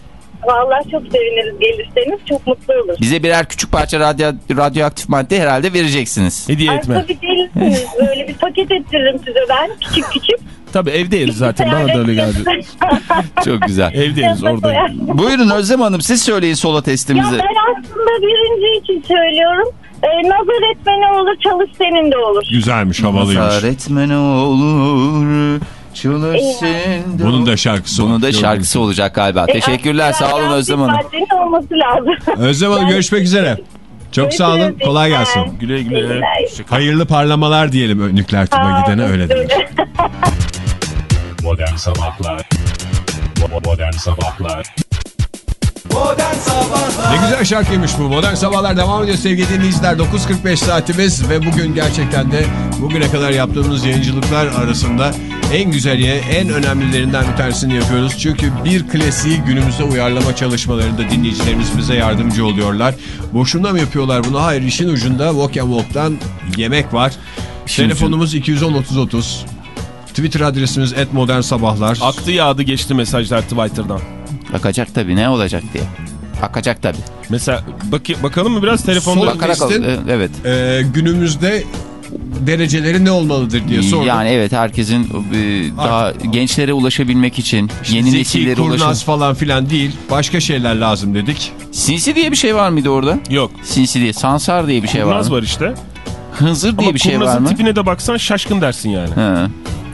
Vallahi çok seviniriz gelirseniz çok mutlu oluruz. Bize birer küçük parça radyo, radyoaktif madde herhalde vereceksiniz. Hediye Ay, etme. tabii gelirsiniz. Böyle bir paket ettiririm size ben. Küçük küçük. Tabii evde yeriz zaten bana da öyle geldi. Çok güzel. Evde yeriz orada. Buyurun Özlem Hanım siz söyleyin solo Ya testimizi. ben aslında birinci için söylüyorum. Ee, nazar etmeni olur, çalış senin de olur. Güzelmiş, havalıymış. Nazar etme ne olur. Çalışsın. Bunun da şarkısı Bunun da şarkısı olacak galiba. E, Teşekkürler sağ olun Özlem Hanım. maddenin olması lazım. Özlem Hanım görüşmek üzere. Çok sağ olun. Kolay gelsin. Güle güle. Hayırlı parlamalar diyelim nükleer tıba gidene öyle denir. Modern Sabahlar Bo- Modern Sabahlar Ne güzel şarkıymış bu. Modern Sabahlar devam ediyor sevgili dinleyiciler. 9.45 saatimiz ve bugün gerçekten de bugüne kadar yaptığımız yayıncılıklar arasında en güzeli, en önemlilerinden bir tanesini yapıyoruz. Çünkü bir klasiği günümüze uyarlama çalışmalarında dinleyicilerimiz bize yardımcı oluyorlar. Boşuna mı yapıyorlar bunu? Hayır işin ucunda Walk and Walk'tan yemek var. Telefonumuz 210-30-30. Twitter adresimiz @modernsabahlar. Aktı yağdı geçti mesajlar Twitter'dan. Bakacak tabii ne olacak diye. Bakacak tabii. Mesela bak bakalım mı biraz telefonda? Bakarak e, evet. Ee, günümüzde dereceleri ne olmalıdır diye sordum. Yani evet herkesin e, daha gençlere ulaşabilmek için yeni Zeki, nesillere ulaşabilmek. falan filan değil. Başka şeyler lazım dedik. Sinsi diye bir şey var mıydı orada? Yok. Sinsi diye. Sansar diye bir şey var mı? var işte. Hınzır diye Ama bir şey var mı? tipine de baksan şaşkın dersin yani. He.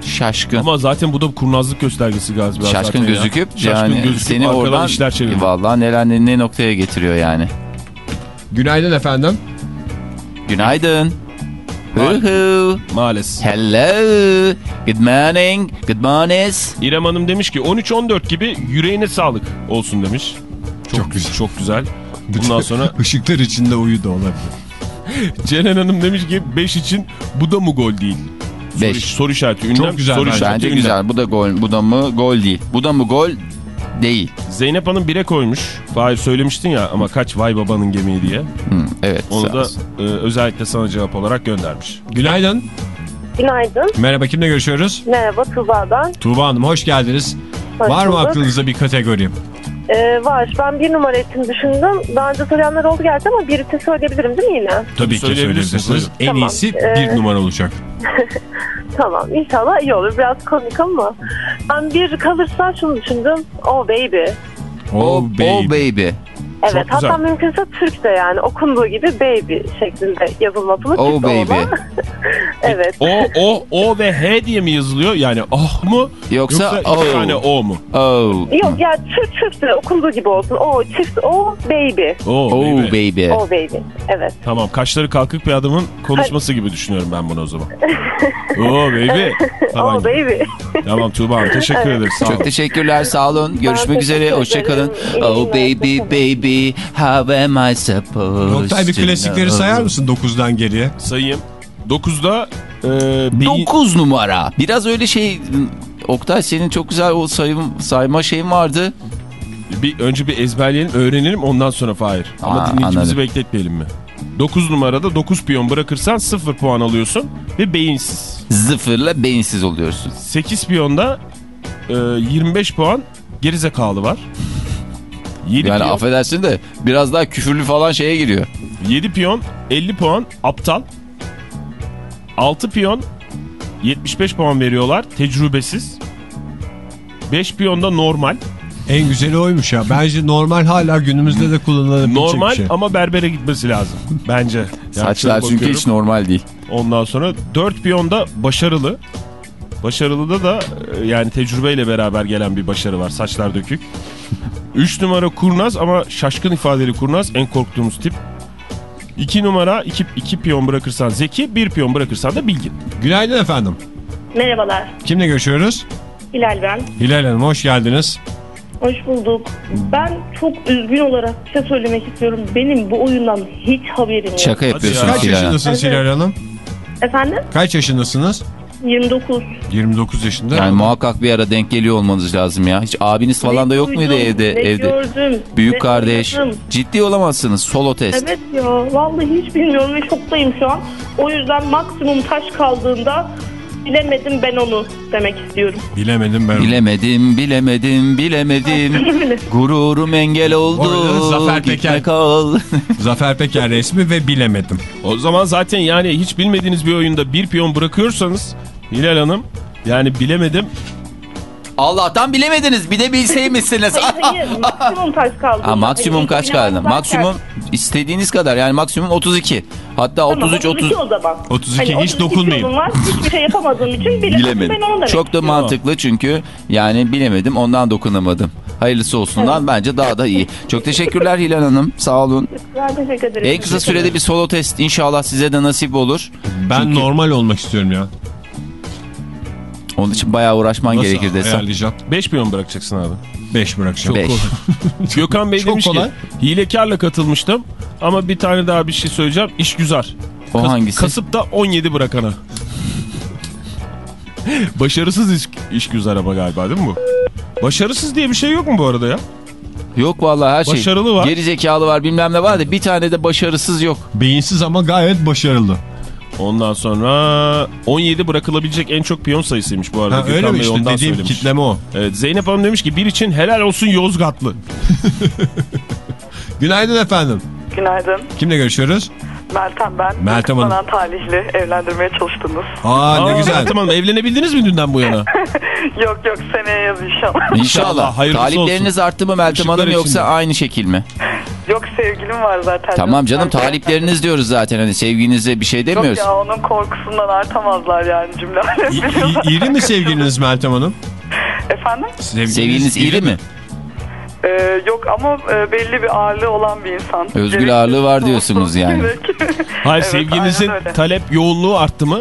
Şaşkın. Ama zaten bu da kurnazlık göstergesi galiba. Şaşkın zaten ya. gözüküp Şaşkın yani gözüküp seni oradan işler çeviriyor. vallahi neler ne, ne noktaya getiriyor yani. Günaydın efendim. Günaydın. Hu hu. Maalesef. Hello. Good morning. Good morning. İrem Hanım demiş ki 13-14 gibi yüreğine sağlık olsun demiş. Çok, güzel. Çok güzel. Bundan sonra Işıklar içinde uyudu olabilir. Ceren Hanım demiş ki 5 için bu da mı gol değil? Beş. Soru, soru işareti ünlem. Çok güzel soru bence. işareti, Bence ünlem. güzel. Bu da gol. Bu da mı gol değil. Bu da mı gol değil. Zeynep Hanım 1'e koymuş. Fahir söylemiştin ya ama kaç vay babanın gemiği diye. Hı, evet. Onu da e, özellikle sana cevap olarak göndermiş. Günaydın. Günaydın. Merhaba kimle görüşüyoruz? Merhaba Tuğba ben. Tuğba Hanım hoş geldiniz. Hoş Var mı aklınızda bir kategori? Ee, var. Ben bir numara için düşündüm. Daha önce söyleyenler oldu gerçi ama birisi söyleyebilirim değil mi yine? Tabii ki söyleyebilirsiniz. söyleyebilirsiniz. En Tamam. iyisi Ee, bir numara olacak. Tamam. İnşallah iyi olur. Biraz komik ama. Ben bir kalırsa şunu düşündüm. Oh baby. Oh, baby. Evet. Çok güzel. hatta mümkünse Türkçe yani okunduğu gibi baby şeklinde yazılmasını Oh Türkçe baby. olan. evet. O, o, o ve H diye mi yazılıyor? Yani oh mu? Yoksa, iki oh. tane o mu? Oh. Yok ya Türk Türkçe okunduğu gibi olsun. O çift o baby. Oh, Oh baby. baby. O baby. Evet. Tamam kaşları kalkık bir adamın konuşması gibi düşünüyorum ben bunu o zaman. oh baby. Tamam, O baby. tamam Tuğba Hanım teşekkür ederiz. Sağ Çok olun. teşekkürler sağ olun. Görüşmek üzere. Hoşçakalın. Oh baby baby how am I supposed Oktay bir klasikleri sayar mısın 9'dan geriye? Sayayım. 9'da e, beyin... 9 numara. Biraz öyle şey Oktay senin çok güzel o sayım, sayma şeyin vardı. Bir, önce bir ezberleyelim, öğrenelim ondan sonra Fahir. Ama Aa, dinleyicimizi anladım. bekletmeyelim mi? 9 numarada 9 piyon bırakırsan 0 puan alıyorsun ve beyinsiz. Zıfırla beyinsiz oluyorsun. 8 piyonda e, 25 puan gerizekalı var. 7 Yani piyon, affedersin de biraz daha küfürlü falan şeye giriyor. 7 piyon 50 puan aptal. 6 piyon 75 puan veriyorlar tecrübesiz. 5 piyonda normal. En güzeli oymuş ya. Bence normal hala günümüzde de kullanılabilecek Normal bir şey. ama berbere gitmesi lazım bence. Yani Saçlar çünkü hiç normal değil. Ondan sonra 4 piyonda başarılı. Başarılıda da e, yani tecrübeyle beraber gelen bir başarı var. Saçlar dökük. 3 numara kurnaz ama şaşkın ifadeli kurnaz en korktuğumuz tip. 2 numara 2 2 piyon bırakırsan zeki, 1 piyon bırakırsan da bilgin. Günaydın efendim. Merhabalar. Kimle görüşüyoruz? Hilal ben. Hilal Hanım hoş geldiniz. Hoş bulduk. Ben çok üzgün olarak bir şey söylemek istiyorum. Benim bu oyundan hiç haberim yok. Şaka yapıyorsunuz Kaç Hilal Hanım. yaşındasınız. Hilal Hanım? Efendim? Kaç yaşındasınız? 29. 29 yaşında. Yani muhakkak bir ara denk geliyor olmanız lazım ya. Hiç abiniz falan da yok muydu duydum, evde? ne evde. gördüm, Büyük ne kardeş. oynadım. Ciddi olamazsınız. Solo test. Evet ya vallahi hiç bilmiyorum ve şoktayım şu an. O yüzden maksimum taş kaldığında bilemedim ben onu demek istiyorum. Bilemedim ben. Bilemedim, bilemedim, bilemedim. Gururum engel oldu. Zafer Peker. kal. Zafer Peker resmi ve bilemedim. O zaman zaten yani hiç bilmediğiniz bir oyunda 1 piyon bırakıyorsanız Hilal Hanım yani bilemedim. Allah'tan bilemediniz. Bir de bilseymişsiniz. Hayır hayır maksimum taş kaldı. Ha, maksimum Hani kaç kaldı? Maksimum istediğiniz kadar yani maksimum 32. Hatta Tamam, 33 30 o zaman. 32 hiç 32 dokunmayayım. yılım Var, hiçbir şey yapamadığım için bilemedim, bilemedim. ben Çok da mantıklı çünkü yani bilemedim ondan dokunamadım. Hayırlısı olsundan bence daha da iyi. Çok teşekkürler Hilal Hanım. Sağ olun. Ben teşekkür ederim. En kısa sürede bir solo test inşallah size de nasip olur. Ben Çünkü- normal olmak istiyorum ya. Onun için bayağı uğraşman Nasıl gerekir desem. ayarlayacağım? 5 piyon bırakacaksın abi. 5 bırakacağım. Beş. Gökhan Bey Çok demiş kolay. ki hilekarla katılmıştım ama bir tane daha bir şey söyleyeceğim. İş güzel. O hangisi? Kasıp'ta 17 bırakana. Başarısız iş, iş güzel ama galiba değil mi bu? Başarısız diye bir şey yok mu bu arada ya? Yok vallahi her şey. Başarılı var. Geri zekalı var bilmem ne var da bir tane de başarısız yok. Beyinsiz ama gayet başarılı. Ondan sonra 17 bırakılabilecek en çok piyon sayısıymış bu arada. Ha, Gökhan öyle mi Bey işte ondan dediğim söylemiş. kitleme o. Evet, Zeynep Hanım demiş ki bir için helal olsun Yozgatlı. Günaydın efendim. Günaydın. Kimle görüşüyoruz? Meltem ben. Meltem Hanım. Bana talihli evlendirmeye çalıştınız. Aa, ne güzel. Meltem Hanım evlenebildiniz mi dünden bu yana? yok yok seneye yaz inşallah. İnşallah. hayırlısı Talipleriniz arttı mı Meltem Işıklar Hanım yoksa içinde. aynı şekil mi? Yok sevgilim var zaten. Tamam canım talipleriniz diyoruz zaten hani sevginize bir şey Yok demiyoruz. ya onun korkusundan artamazlar yani cümle alem İ- biliyorlar. i- iri mi sevgiliniz Meltem Hanım? Efendim? Sevgiliniz iri mi? Ee, yok ama e, belli bir ağırlığı olan bir insan. Özgür Gerek- ağırlığı var diyorsunuz yani. Hayır Evet, öyle. talep yoğunluğu arttı mı?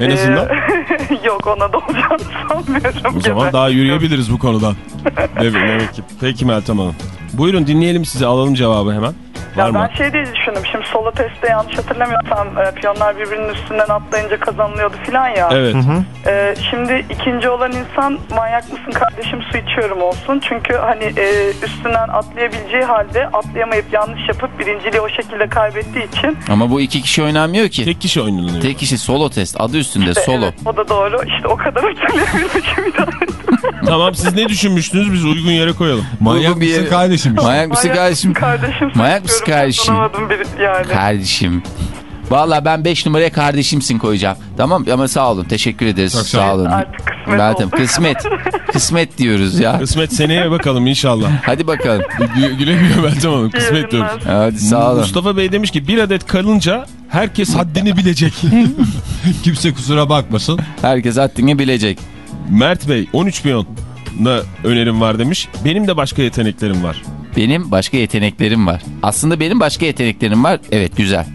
En Ee, azından. yok ona da olacağını sanmıyorum. O zaman gibi. daha yürüyebiliriz bu konudan. Evet, demek ki. Peki Meltem Hanım. Buyurun dinleyelim sizi alalım cevabı hemen. Var Ya mı? ben şey diye düşündüm. Şimdi solo testte yanlış hatırlamıyorsam e, piyonlar birbirinin üstünden atlayınca kazanılıyordu filan ya. Evet. E, şimdi ikinci olan insan manyak mısın kardeşim su içiyorum olsun. Çünkü hani e, üstünden atlayabileceği halde atlayamayıp yanlış yapıp birinciliği o şekilde kaybettiği için. Ama bu iki kişi oynanmıyor ki. Tek kişi oynanıyor. Tek kişi solo test adı üstünde solo. Evet, o da doğru. İşte o kadar hatırlayabilmişim. Tamam siz ne düşünmüştünüz biz uygun yere koyalım. Manyak bir- mısın kardeşim? Manyak mısın kardeşim? Kardeşim Manyak mısın kardeşim? yani. Kardeşim. Valla ben 5 numaraya kardeşimsin koyacağım. Tamam ama sağ olun. Teşekkür ederiz. Çok sağ olun. Artık kısmet oldu. kısmet. kısmet diyoruz ya. Kısmet seneye bakalım inşallah. Hadi bakalım. Gü- Güle güle Meltem Hanım kısmet diyoruz. Hadi sağ olun. Mustafa Bey demiş ki bir adet kalınca herkes haddini bilecek. Kimse kusura bakmasın. Herkes haddini bilecek. Mert Bey 13 piyonla önerim var demiş. Benim de başka yeteneklerim var. Benim başka yeteneklerim var. Aslında benim başka yeteneklerim var. Evet güzel.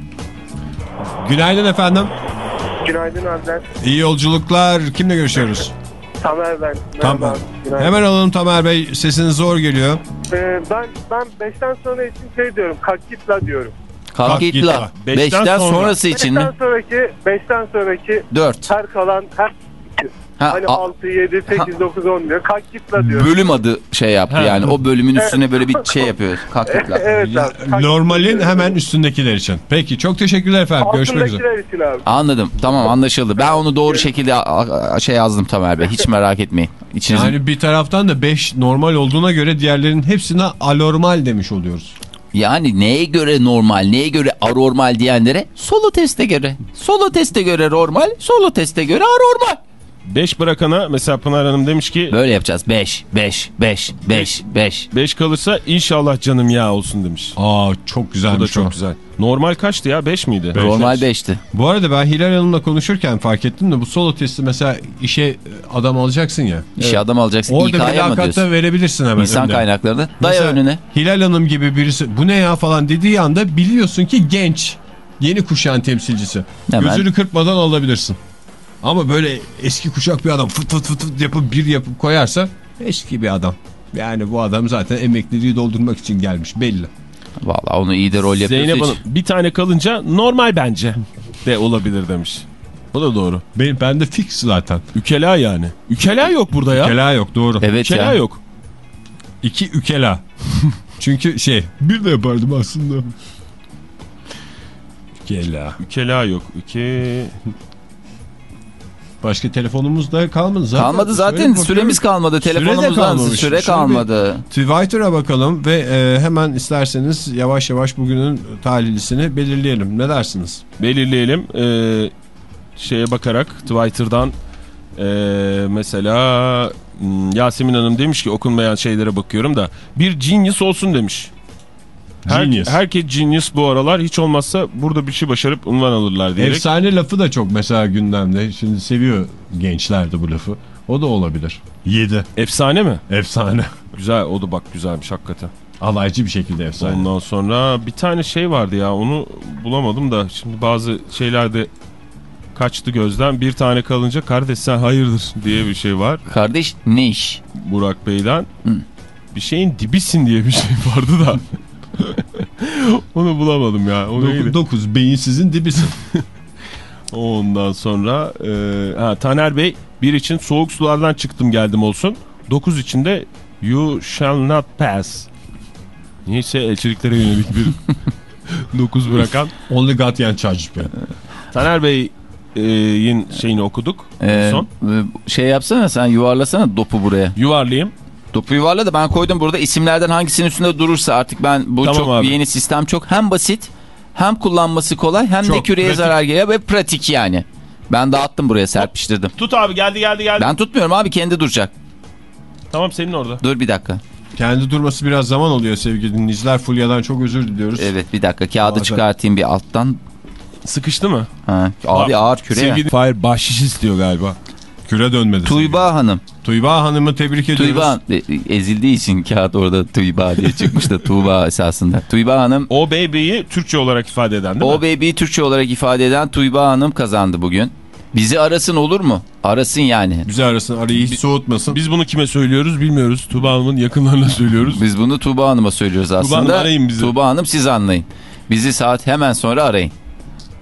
Günaydın efendim. Günaydın abiler. İyi yolculuklar. Kimle görüşüyoruz? Tamer ben. Tamam. Merhaba. Günaydın. Hemen alalım Tamer Bey. Sesiniz zor geliyor. Ee, ben ben 5'ten sonra için şey diyorum. Kalk git la diyorum. Kalk, Kalk git git la. Beşten Beşten sonra. sonrası için mi? 5'ten sonraki 5'ten sonraki 4. her kalan her Ha, hani a- 6, 7, 8, 9, 10 diyor. Kalk git la diyor. Bölüm adı şey yaptı Ha. yani. O bölümün üstüne böyle bir şey yapıyor. Kalktıklar. evet abi. Normalin hemen üstündekiler için. Peki çok teşekkürler efendim. Görüşmek üzere. Altındakiler için abi. Anladım. Tamam anlaşıldı. Ben onu doğru şekilde şey yazdım Tamer Bey. Hiç merak etmeyin. İçiniz... Yani bir taraftan da 5 normal olduğuna göre diğerlerin hepsine anormal demiş oluyoruz. Yani neye göre normal, neye göre anormal diyenlere solo teste göre. Solo teste göre normal, solo teste göre anormal. 5 bırakana mesela Pınar Hanım demiş ki Böyle yapacağız. 5, 5, 5, 5, 5. 5 kalırsa inşallah canım ya olsun demiş. Aa çok Bu güzelmiş da çok o. güzel. Normal kaçtı ya 5 miydi? Normal 5'ti. Bu arada ben Hilal Hanım'la konuşurken fark ettim de bu solo testi mesela işe adam alacaksın ya. İşe adam alacaksın. Orada İK'ya mı mülakatta verebilirsin hemen. İnsan önüne. kaynaklarını. Daya Mesela önüne. Hilal Hanım gibi birisi bu ne ya falan dediği anda biliyorsun ki genç. Yeni kuşağın temsilcisi. Hemen. Gözünü kırpmadan alabilirsin. Ama böyle eski kuşak bir adam fıt fıt fıt fıt yapıp bir yapıp koyarsa eski bir adam. Yani bu adam zaten emekliliği doldurmak için gelmiş belli. Valla onu iyi de rol yapıyorsa Zeynep Hanım bir tane kalınca normal bence de olabilir demiş. Bu da doğru. Benim bende fix zaten. Ükela yani. Ükela yok burada ya. Ükela yok doğru. Evet Ükela ya. yok. İki ükela. Çünkü şey bir de yapardım aslında. Ükela. Ükela yok. Üke... Başka telefonumuz da kalmadı zaten. Kalmadı zaten süremiz kalmadı. Süre Telefonumuzdan kalmamış. süre bir kalmadı. Twitter'a bakalım ve e, hemen isterseniz yavaş yavaş bugünün talihlisini belirleyelim. Ne dersiniz? Belirleyelim. Ee, şeye bakarak Twitter'dan ee, mesela hmm, Yasemin Hanım demiş ki okunmayan şeylere bakıyorum da bir genius olsun demiş. Her, Genius. Herkes genius bu aralar hiç olmazsa burada bir şey başarıp unvan alırlar diyerek. Efsane lafı da çok mesela gündemde. Şimdi seviyor gençler de bu lafı. O da olabilir. 7. Efsane mi? Efsane. Güzel o da bak güzelmiş hakikaten. Alaycı bir şekilde efsane. Ondan sonra bir tane şey vardı ya onu bulamadım da şimdi bazı şeylerde kaçtı gözden bir tane kalınca kardeş sen hayırdır diye bir şey var. Kardeş ne iş? Burak Bey'den Hı. bir şeyin dibisin diye bir şey vardı da onu bulamadım ya. O neydi? 9 beyinsizin dibisin. Ondan sonra e, ha, Taner Bey bir için soğuk sulardan çıktım geldim olsun. 9 içinde you shall not pass. Niyeyse elçiliklere yönelik bir 9 bırakan. Only God yan charge be. Taner Bey'in şeyini okuduk. Ee, Son. şey yapsana sen yuvarlasana dopu buraya. Yuvarlayayım. Topu yuvarla da ben koydum burada isimlerden hangisinin üstünde durursa artık ben bu Tamam çok abi. yeni sistem çok hem basit hem kullanması kolay hem de Çok küreye pratik. zarar geliyor ve pratik yani. Ben dağıttım buraya serpiştirdim. Tut abi geldi geldi geldi. Ben tutmuyorum abi kendi duracak. Tamam senin orada. Dur bir dakika. Kendi durması biraz zaman oluyor sevgili dinleyiciler. Fulya'dan çok özür diliyoruz. Evet bir dakika kağıdı Bazen- çıkartayım bir alttan. Sıkıştı mı? Ha, abi ağır küre ya. Sevgili Fahir bahşiş istiyor galiba. Küre dönmedi. Tuğba Hanım. Tuğba Hanım'ı tebrik ediyoruz. Tuğba e, ezildiği için kağıt orada Tuğba diye çıkmış da Tuğba esasında. Tuğba Hanım O baby'yi Türkçe olarak ifade eden değil o mi? baby'yi Türkçe olarak ifade eden Tuğba Hanım kazandı bugün. Bizi arasın olur mu? Arasın yani. Bizi arasın arayı hiç soğutmasın. Biz bunu kime söylüyoruz bilmiyoruz. Tuba Hanım'ın yakınlarına söylüyoruz. Biz bunu Tuğba Hanım'a söylüyoruz aslında. Hanım arayın bizi. Tuğba Hanım siz anlayın. Bizi saat hemen sonra arayın.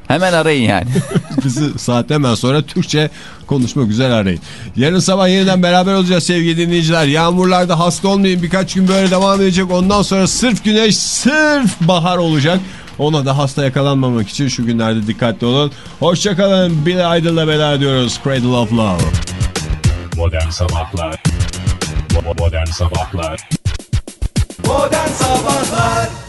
Hemen arayın yani. Bizi saat hemen sonra Türkçe konuşmak üzere arayın. Yarın sabah yeniden beraber olacağız sevgili dinleyiciler. Yağmurlarda hasta olmayın birkaç gün böyle devam edecek. Ondan sonra sırf güneş sırf bahar olacak. Ona da hasta yakalanmamak için şu günlerde dikkatli olun. Hoşçakalın. Billy Idol'la bela diyoruz. Cradle of Love. Modern Sabahlar Modern Sabahlar Modern Sabahlar